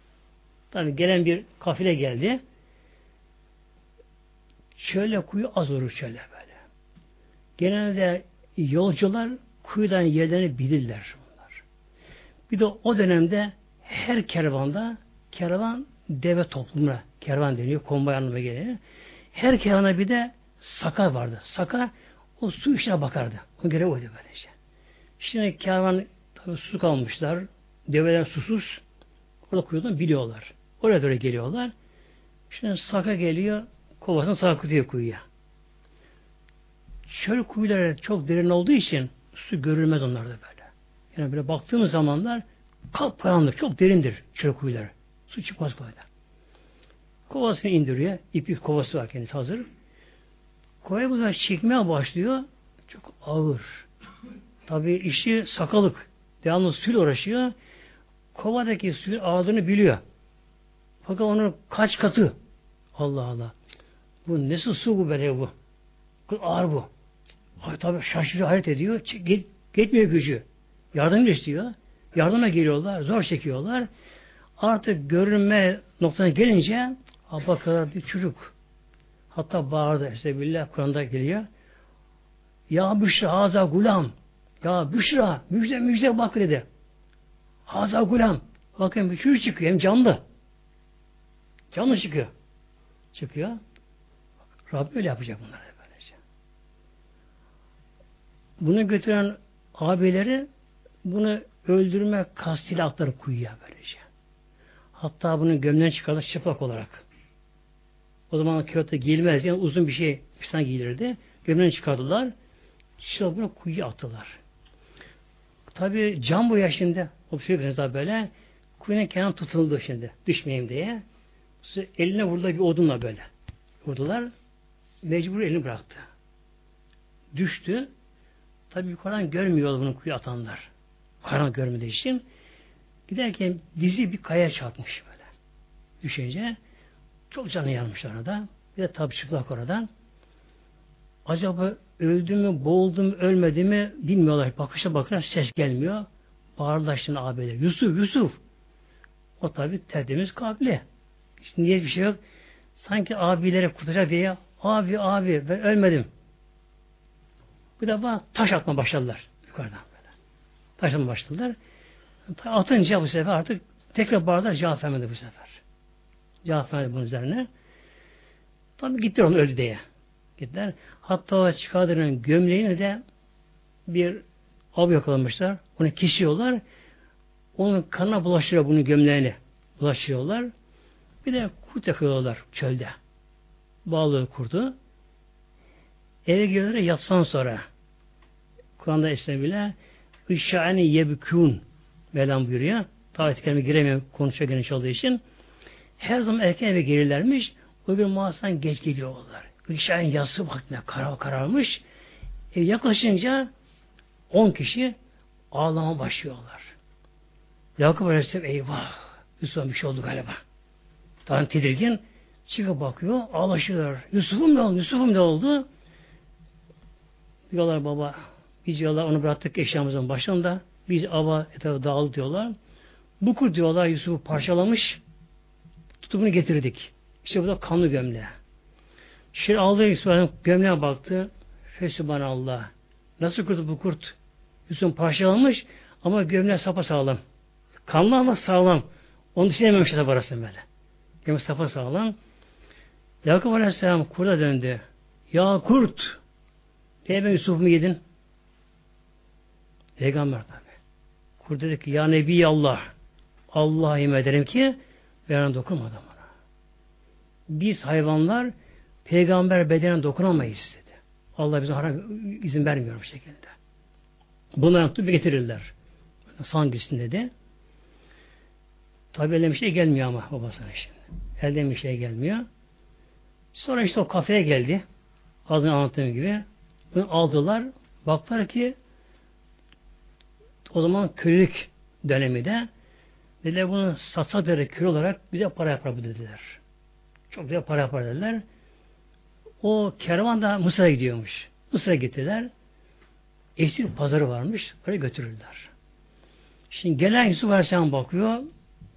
Tabi gelen bir kafile geldi. Şöyle kuyu az olur şöyle böyle. Genelde yolcular kuyudan yerlerini bilirler bunlar. Bir de o dönemde her kervanda kervan deve toplumuna kervan deniyor. Konvoy anlamına geliyor. Her kerana bir de saka vardı. Saka o su işine bakardı. O görev oydu böylece. Şimdi kervan tabi su kalmışlar. Develer susuz. Orada kuyudan biliyorlar. Oraya doğru geliyorlar. Şimdi saka geliyor. Kovasını sarkıtıyor kuyuya. Çöl kuyuları çok derin olduğu için su görülmez onlarda böyle. Yani böyle baktığımız zamanlar kapkaranlık, çok derindir çöl kuyuları. Su çıkmaz kuyuda. Kovasını indiriyor. İpi kovası var kendisi hazır. Kovaya bu çekmeye başlıyor. Çok ağır. Tabi işi sakalık. Devamlı suyla uğraşıyor. Kovadaki suyun ağzını biliyor. Fakat onun kaç katı? Allah Allah. Bu nasıl su bu böyle bu? Ağır bu. Ay, tabi şaşırıyor, hayret ediyor. Git, gitmiyor gücü. Yardım istiyor. Yardıma geliyorlar, zor çekiyorlar. Artık görünme noktasına gelince Abba kadar bir çocuk. Hatta bağırdı işte billah Kur'an'da geliyor. Ya Büşra haza gulam. Ya Büşra müjde müjde bak dedi. Haza gulam. Bakın bir çocuk çıkıyor hem canlı. Canlı çıkıyor. Çıkıyor. Rabbim öyle yapacak bunları böylece. Bunu götüren abileri bunu öldürme kastıyla atları kuyuya böylece. Hatta bunu gömden çıkardı çıplak olarak. O zaman kilota giyilmez. Yani uzun bir şey insan giyilirdi. gömleğini çıkardılar. Çıkarıp bunu kuyuya attılar. Tabi cam bu yaşında oluşuyor biraz daha böyle. Kuyunun kenarı tutuldu şimdi. Düşmeyeyim diye. Eline vurdu bir odunla böyle. Vurdular. Mecbur elini bıraktı. Düştü. Tabi yukarıdan görmüyor bunu kuyu atanlar. Karan görmediği için. Giderken dizi bir kaya çarpmış böyle. Düşünce çok canı yanmış orada. Bir de tabi çıplak oradan. Acaba öldü mü, boğuldu mu, ölmedi mi bilmiyorlar. Bakışa bakışa ses gelmiyor. Bağırdılar şimdi abiler. Yusuf, Yusuf. O tabi tertemiz kabile. İşte niye bir şey yok. Sanki abilere kurtulacak diye abi abi ben ölmedim. Bir defa taş atma başladılar yukarıdan böyle. Taş atma başladılar. Atınca bu sefer artık tekrar bağırdılar cevap bu sefer. Cevap bunun üzerine. Tabi gitti onu öldü diye. Gittiler. Hatta çıkardığının gömleğini de bir av yakalamışlar. Onu kesiyorlar. Onun kanına bulaştırıyor bunun gömleğini. Bulaşıyorlar. Bir de kurt yakıyorlar çölde. Bağlı kurdu. Eve geliyorlar yatsan sonra. Kur'an'da esne bile Işşa'ni yebkûn Mevlam buyuruyor. Tabi kelime giremiyor konuşa geniş olduğu için. Her zaman erken eve gelirlermiş. O gün mağazadan geç geliyorlar. Işşa'nın yası vaktine karar kararmış. E, yaklaşınca on kişi ağlama başlıyorlar. Yakup Aleyhisselam eyvah Yusuf'a bir şey oldu galiba. Daha tedirgin çıkıp bakıyor ağlaşıyorlar. Yusuf'um ne oldu? Yusuf'um ne oldu? Diyorlar baba biz diyorlar onu bıraktık eşyamızın başında. Biz ava etrafı dağıldı diyorlar. Bu kur diyorlar Yusuf'u parçalamış. Tutumunu getirdik. İşte bu da kanlı gömle. Şimdi aldı Yusuf'un gömleğe baktı. Fesubhanallah. Nasıl kurdu bu kurt? Yusuf parçalanmış ama gömleğe sapa sağlam. Kanlı ama sağlam. Onu düşünememiş de parası böyle. Gömleğe sapa sağlam. Yakup Aleyhisselam kurda döndü. Ya kurt! Diye ben Yusuf mu yedin? Peygamber tabi. Kurt dedi ki ya Nebi Allah Allah'a yemin ederim ki ben dokunmadım ona. Biz hayvanlar peygamber bedenen dokunamayız dedi. Allah bize haram izin vermiyor bu şekilde. Bunları tutup getirirler. Sangisin dedi. Tabi elden bir şey gelmiyor ama babasına şimdi. Elden bir şey gelmiyor. Sonra işte o kafeye geldi. Az önce anlattığım gibi. Bunu aldılar. Baktılar ki o zaman köylük dönemi de dediler bunu satsa dedi köy olarak bize para yapar bu dediler. Çok güzel para yapar dediler. O kervan da Mısır'a gidiyormuş. Mısır'a gittiler. Esir pazarı varmış. Oraya götürürler. Şimdi gelen Yusuf Aleyhisselam bakıyor.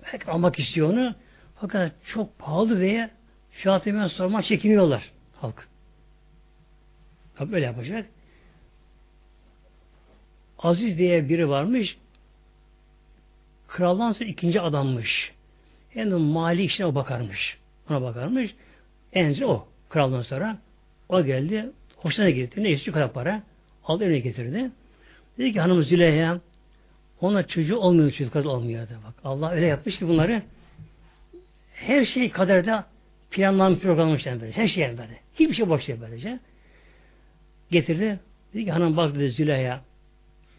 Belki almak istiyor onu. Fakat çok pahalı diye Şatim'e sorma çekiniyorlar halk. Tabi böyle yapacak. Aziz diye biri varmış. Kraldan sonra ikinci adammış. Hem de mali işine o bakarmış. Ona bakarmış. En o. Kraldan sonra. O geldi. Hoşuna gitti. Ne istiyor kadar para. Aldı evine getirdi. Dedi ki hanım Züleyha ona çocuğu olmuyor çocuk kadar olmuyor. Bak Allah öyle yapmış ki bunları her şey kaderde planlanmış programlamış yani böyle. Her şey yani böyle. Hiçbir şey boş değil böylece. Getirdi. Dedi ki hanım bak dedi Züleyha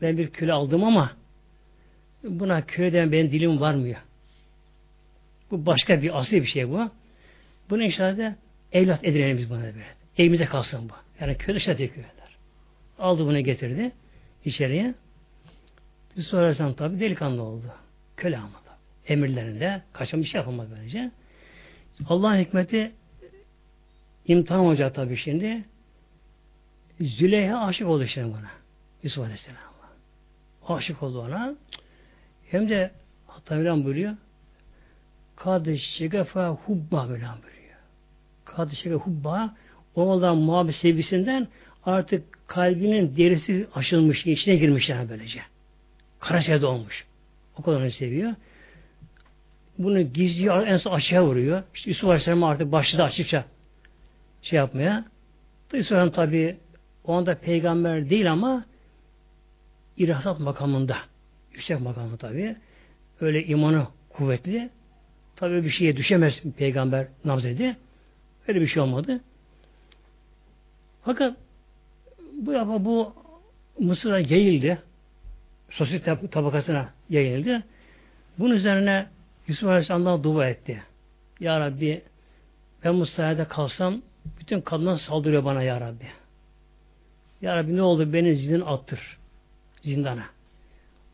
ben bir köle aldım ama buna köleden benim dilim varmıyor. Bu başka bir asli bir şey bu. Bunu inşallah evlat edinelim biz buna böyle. Evimize kalsın bu. Yani köle dışına teküyorlar. Aldı bunu getirdi içeriye. Bir sonrasında tabi delikanlı oldu. Köle ama. Emirlerinde kaçan bir şey yapamaz böylece. Allah'ın hikmeti imtihan olacak tabi şimdi. Züleyha aşık oldu şimdi buna. Yusuf Aleyhisselam. Aşık oldu ona. Hem de hatta Mevlam buyuruyor. Kadı şegefe hubba Mevlam buyuruyor. Kadı şegefe hubba oradan muhabbet sevgisinden artık kalbinin derisi aşılmış, içine girmiş yani böylece. Karaçayda olmuş. O kadar onu seviyor. Bunu gizli en son aşağı vuruyor. İşte Yusuf Aleyhisselam artık başladı açıkça şey yapmaya. Yusuf Aleyhisselam tabi o anda peygamber değil ama irasat makamında. Yüksek makamı tabi. Öyle imanı kuvvetli. Tabi bir şeye düşemez peygamber namzedi. Öyle bir şey olmadı. Fakat bu yapı bu Mısır'a yayıldı. Sosyal tab tabakasına yayıldı. Bunun üzerine Yusuf Aleyhisselam'dan dua etti. Ya Rabbi ben bu sayede kalsam bütün kadınlar saldırıyor bana Ya Rabbi. Ya Rabbi ne oldu beni zindan attır. Zindana.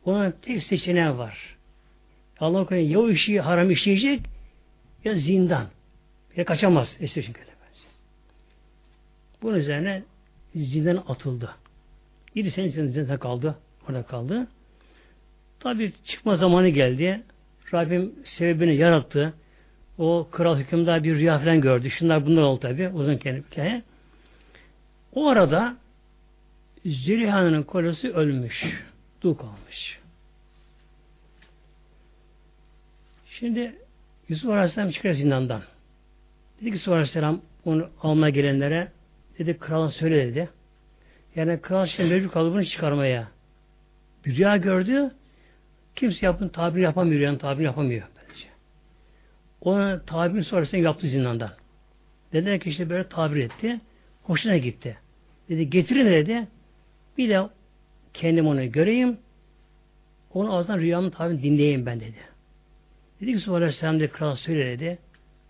Onun tek seçeneği var. Allah koyun ya o işi haram işleyecek ya zindan. Ya kaçamaz. Esir çünkü. Bunun üzerine zindan atıldı. Yedi sene zindanda kaldı. Orada kaldı. Tabi çıkma zamanı geldi. Rabbim sebebini yarattı. O kral hükümdar bir rüya falan gördü. Şunlar bunlar oldu tabi. Uzun kendi hikaye. O arada Züleyha'nın kolesi ölmüş. Dul kalmış. Şimdi Yusuf Aleyhisselam çıkıyor zindandan. Dedi ki Yusuf Aleyhisselam onu almaya gelenlere dedi kral söyle dedi. Yani kral şimdi mecbur kaldı bunu çıkarmaya. Bir rüya gördü. Kimse yapın tabir yapamıyor. Yani tabir yapamıyor. Böylece. Ona tabir sonrasında yaptı zindandan. Dediler ki işte böyle tabir etti. Hoşuna gitti. Dedi getirin dedi. Bir de kendim onu göreyim. Onu ağzından rüyamın tabirini dinleyeyim ben dedi. Dedi ki Yusuf Aleyhisselam de kral söyle dedi.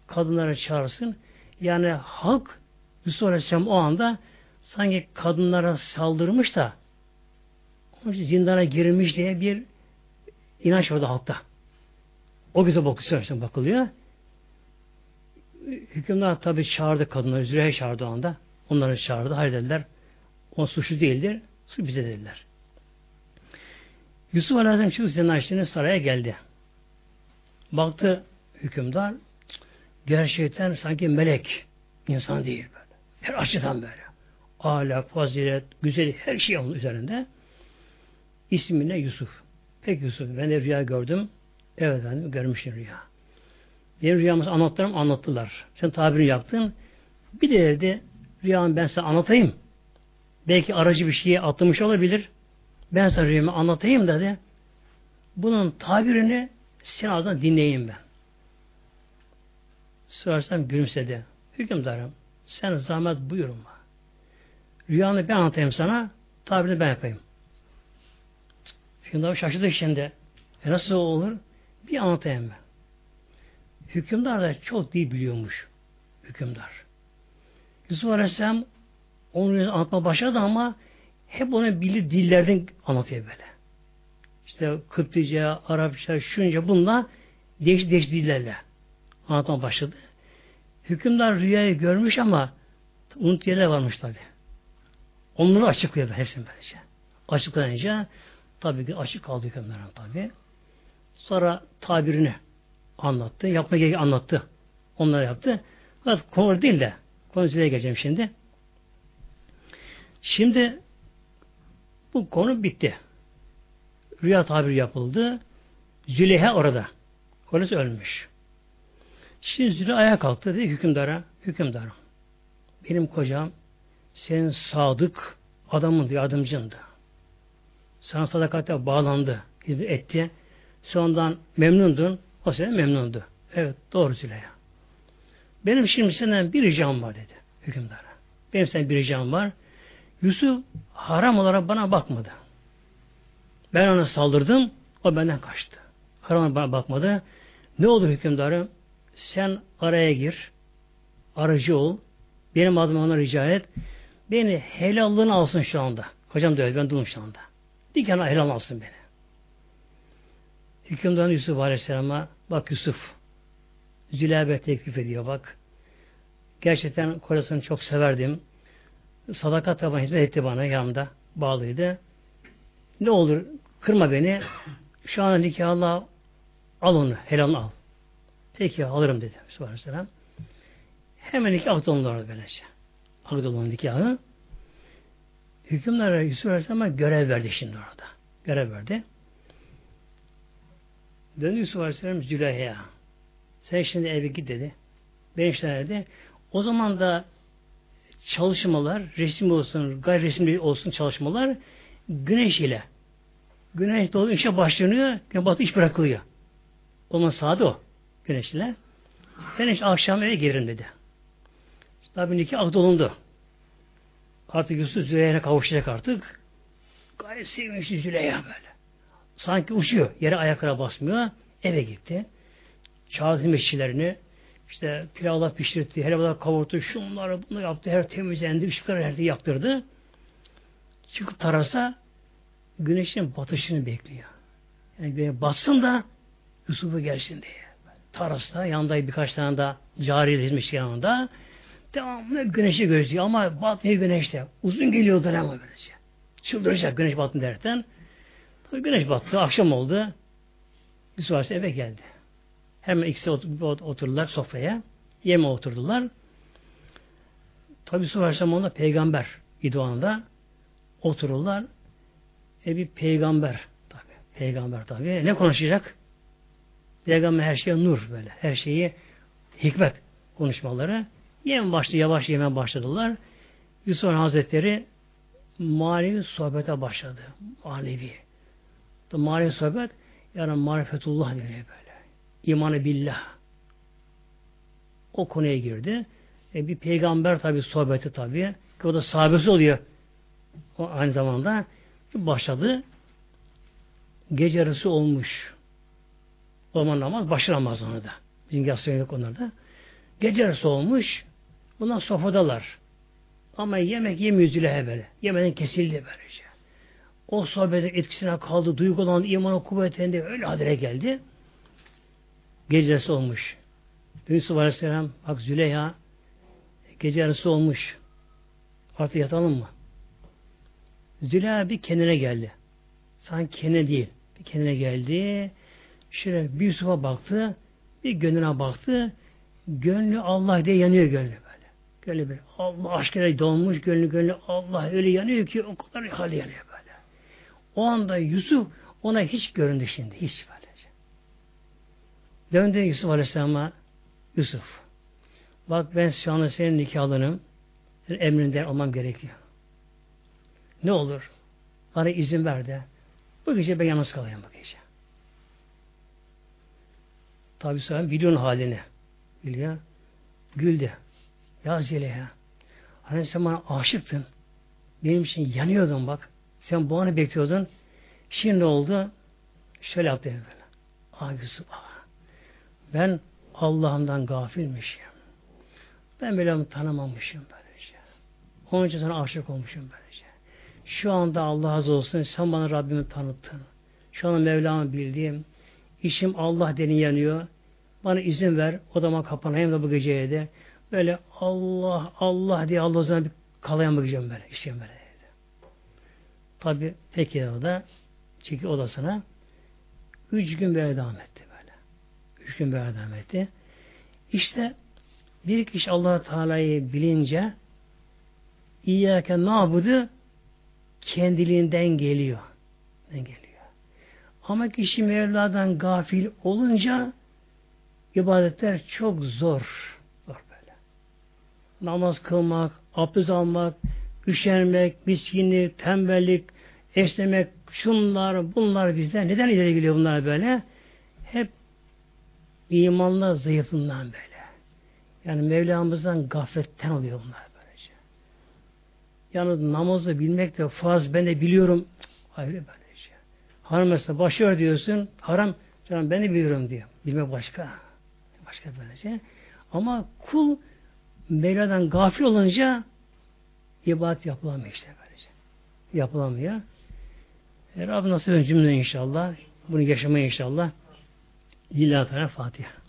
Kadınlara çağırsın. Yani halk Yusuf Aleyhisselam o anda sanki kadınlara saldırmış da onun için zindana girmiş diye bir inanç vardı halkta. O güzel bakıyor, bakılıyor. Hükümdar tabi çağırdı kadınları, Züleyha çağırdı o anda. Onları çağırdı, hayır dediler. O suçlu değildir, su bize dediler. Yusuf Aleyhisselam zindan açtığını saraya geldi. Baktı hükümdar, gerçekten sanki melek, insan değil böyle. Her açıdan böyle. Ahlak, fazilet, güzel her şey onun üzerinde. İsmi ne? Yusuf. Peki Yusuf, ben de rüya gördüm. Evet efendim, görmüştüm rüya. Benim rüyamı anlattım, anlattılar. Sen tabirini yaptın. Bir de dedi, rüyamı ben sana anlatayım. Belki aracı bir şeye atlamış olabilir. Ben sana rüyamı anlatayım dedi. Bunun tabirini sen ağzından dinleyeyim ben. Sorarsam gülümsedi. Hükümdarım, sen zahmet buyurma. Rüyanı ben anlatayım sana, tabirini ben yapayım. Hükümdar şaşırdı şimdi. E nasıl olur? Bir anlatayım ben. Hükümdar da çok dil biliyormuş. Hükümdar. Yusuf Aleyhisselam onu anlatma başladı ama hep ona bildiği dillerden anlatıyor böyle. İşte Kıptice, Arapça, Şunca bunlar değişik değişik dillerle anlatma başladı. Hükümdar rüyayı görmüş ama unut varmış tabi. Onları açıklıyor hepsini böylece. Açıklayınca tabii ki açık kaldı hükümdarın tabi. Sonra tabirini anlattı. Yapma gereği anlattı. Onları yaptı. Fakat konu değil de konusuna geleceğim şimdi. Şimdi bu konu bitti. Rüya tabiri yapıldı. Züleyha orada. Konusu ölmüş. Şimdi Züleyha ayağa kalktı dedi hükümdara, hükümdarım. Benim kocam senin sadık adamındı, yardımcındı. Sana sadakate bağlandı, etti. Sonradan memnundun, o sene memnundu. Evet, doğru Züleyha. Benim şimdi senden bir ricam var dedi hükümdara. Benim senden bir ricam var. Yusuf haram olarak bana bakmadı. Ben ona saldırdım, o benden kaçtı. Haram bana bakmadı. Ne olur hükümdarım? Sen araya gir, aracı ol, benim adıma ona rica et, beni helallığını alsın şu anda. Hocam diyor, ben dulum şu anda. Bir kenara helal alsın beni. Hükümdar Yusuf Aleyhisselam'a bak Yusuf Züleybe teklif ediyor bak. Gerçekten kocasını çok severdim. Sadakat taban hizmet etti bana yanımda. Bağlıydı. Ne olur kırma beni. Şu an nikahla al onu. Helal al. Peki alırım dedi Yusuf Aleyhisselam. Hemen nikah akdolundu orada böylece. Akdolundu nikahı. Hükümler Yusuf Aleyhisselam'a görev verdi şimdi orada. Görev verdi. Döndü Yusuf Aleyhisselam Züleyha'ya. Sen şimdi eve git dedi. Ben işte dedi. O zaman da çalışmalar, resim olsun, gayri resimli olsun çalışmalar güneş ile. Güneş doğdu işe başlanıyor, batı iş bırakılıyor. Olma saati o güneşle. Ben işte akşam eve gelirim dedi. İşte tabi nikah ak dolundu. Artık Yusuf Züleyha'ya kavuşacak artık. Gayet sevinçli Züleyha böyle. Sanki uçuyor. Yere ayaklara basmıyor. Eve gitti. Çağırdı işçilerini. İşte pilavlar pişirtti, helvalar kavurdu, şunları bunu yaptı, her temizlendi, ışıkları her yaktırdı. Çıkıp tarasa güneşin batışını bekliyor. Yani güneş batsın da Yusuf'u gelsin diye. Tarasta yanında birkaç tane daha cari hizmetçi yanında. Devamlı güneşi gözlüyor ama batmıyor güneşte. Uzun geliyor dönem ama böylece. Çıldıracak güneş battı derken. Tabii güneş battı, akşam oldu. Yusuf Aleyhisselam eve geldi. Hemen ikisi oturdular sofraya. Yeme oturdular. Tabi Yusuf onda peygamber idi o anda. Otururlar. E bir peygamber tabi. Peygamber tabi. Ne konuşacak? Peygamber her şeye nur böyle. Her şeyi hikmet konuşmaları. Yem başladı, yavaş yeme başladılar. Yusuf Hazretleri manevi sohbete başladı. Manevi. Manevi sohbet yani marifetullah diye böyle. İmanı billah. O konuya girdi. E, bir peygamber tabi sohbeti tabi. O da sahabesi oluyor. O aynı zamanda başladı. Gece yarısı olmuş. O namaz başı Ramazan'ı da. Bizim yastığı yok onlarda. Gece yarısı olmuş. Bundan sofradalar. Ama yemek yemiyor Züleyha böyle. Yemeden kesildi böylece. O sohbetin etkisine kaldı, duygulandı, imanı kuvvetlendi, öyle hadire geldi. Gecesi olmuş. Yusuf Aleyhisselam, bak Züleyha, gece yarısı olmuş. Artık yatalım mı? Züleyha bir kendine geldi. Sanki kendine değil. Bir kendine geldi. Şöyle bir Yusuf'a baktı. Bir gönlüne baktı. Gönlü Allah diye yanıyor gönlü. Gönlü böyle. Allah aşkına dolmuş gönlü gönlü Allah öyle yanıyor ki o kadar hali yanıyor böyle. O anda Yusuf ona hiç göründü şimdi. Hiç böylece. Döndü Yusuf Aleyhisselam'a Yusuf bak ben şu anda senin nikahlınım emrinden olmam gerekiyor. Ne olur? Bana izin ver de bu gece ben yalnız kalayım bu gece. Tabi sonra biliyorsun halini. Biliyor. Güldü. Ya Züleyha. Hani sen bana aşıktın. Benim için yanıyordun bak. Sen bu anı bekliyordun. Şimdi oldu. Şöyle yaptı böyle. Ah Yusuf. Ben Allah'ımdan gafilmişim. Ben böyle tanımamışım böylece. Onun için sana aşık olmuşum böylece. Şu anda Allah razı olsun sen bana Rabbimi tanıttın. Şu anda Mevlam'ı bildiğim, işim Allah deni yanıyor. Bana izin ver, odama kapanayım da bu geceye de. Böyle Allah, Allah diye Allah zaman bir kalayım bakacağım böyle. İşim böyle. Tabi peki o da çeki odasına üç gün böyle devam etti böyle. Üç gün böyle devam etti. İşte bir kişi allah Teala'yı bilince İyyâke nabudu kendiliğinden geliyor. geliyor. Ama kişi Mevla'dan gafil olunca ibadetler çok zor. Namaz kılmak, abdest almak, üşenmek, miskinlik, tembellik, esnemek, şunlar, bunlar bizden neden ileri geliyor bunlar böyle? Hep imanla zayıfından böyle. Yani Mevlamızdan gafletten oluyor bunlar böylece. Yani namazı bilmek de farz ben de biliyorum. Ayrı böylece. Haram mesela başlıyor diyorsun. Haram canım ben de biliyorum diyor. Bilmek başka. Başka böylece. Ama kul Mevla'dan gafil olunca ibadet yapılamıyor işte böylece. Yapılamıyor. E, Rabbim nasip cümle inşallah. Bunu yaşamaya inşallah. Lillahi Teala Fatiha.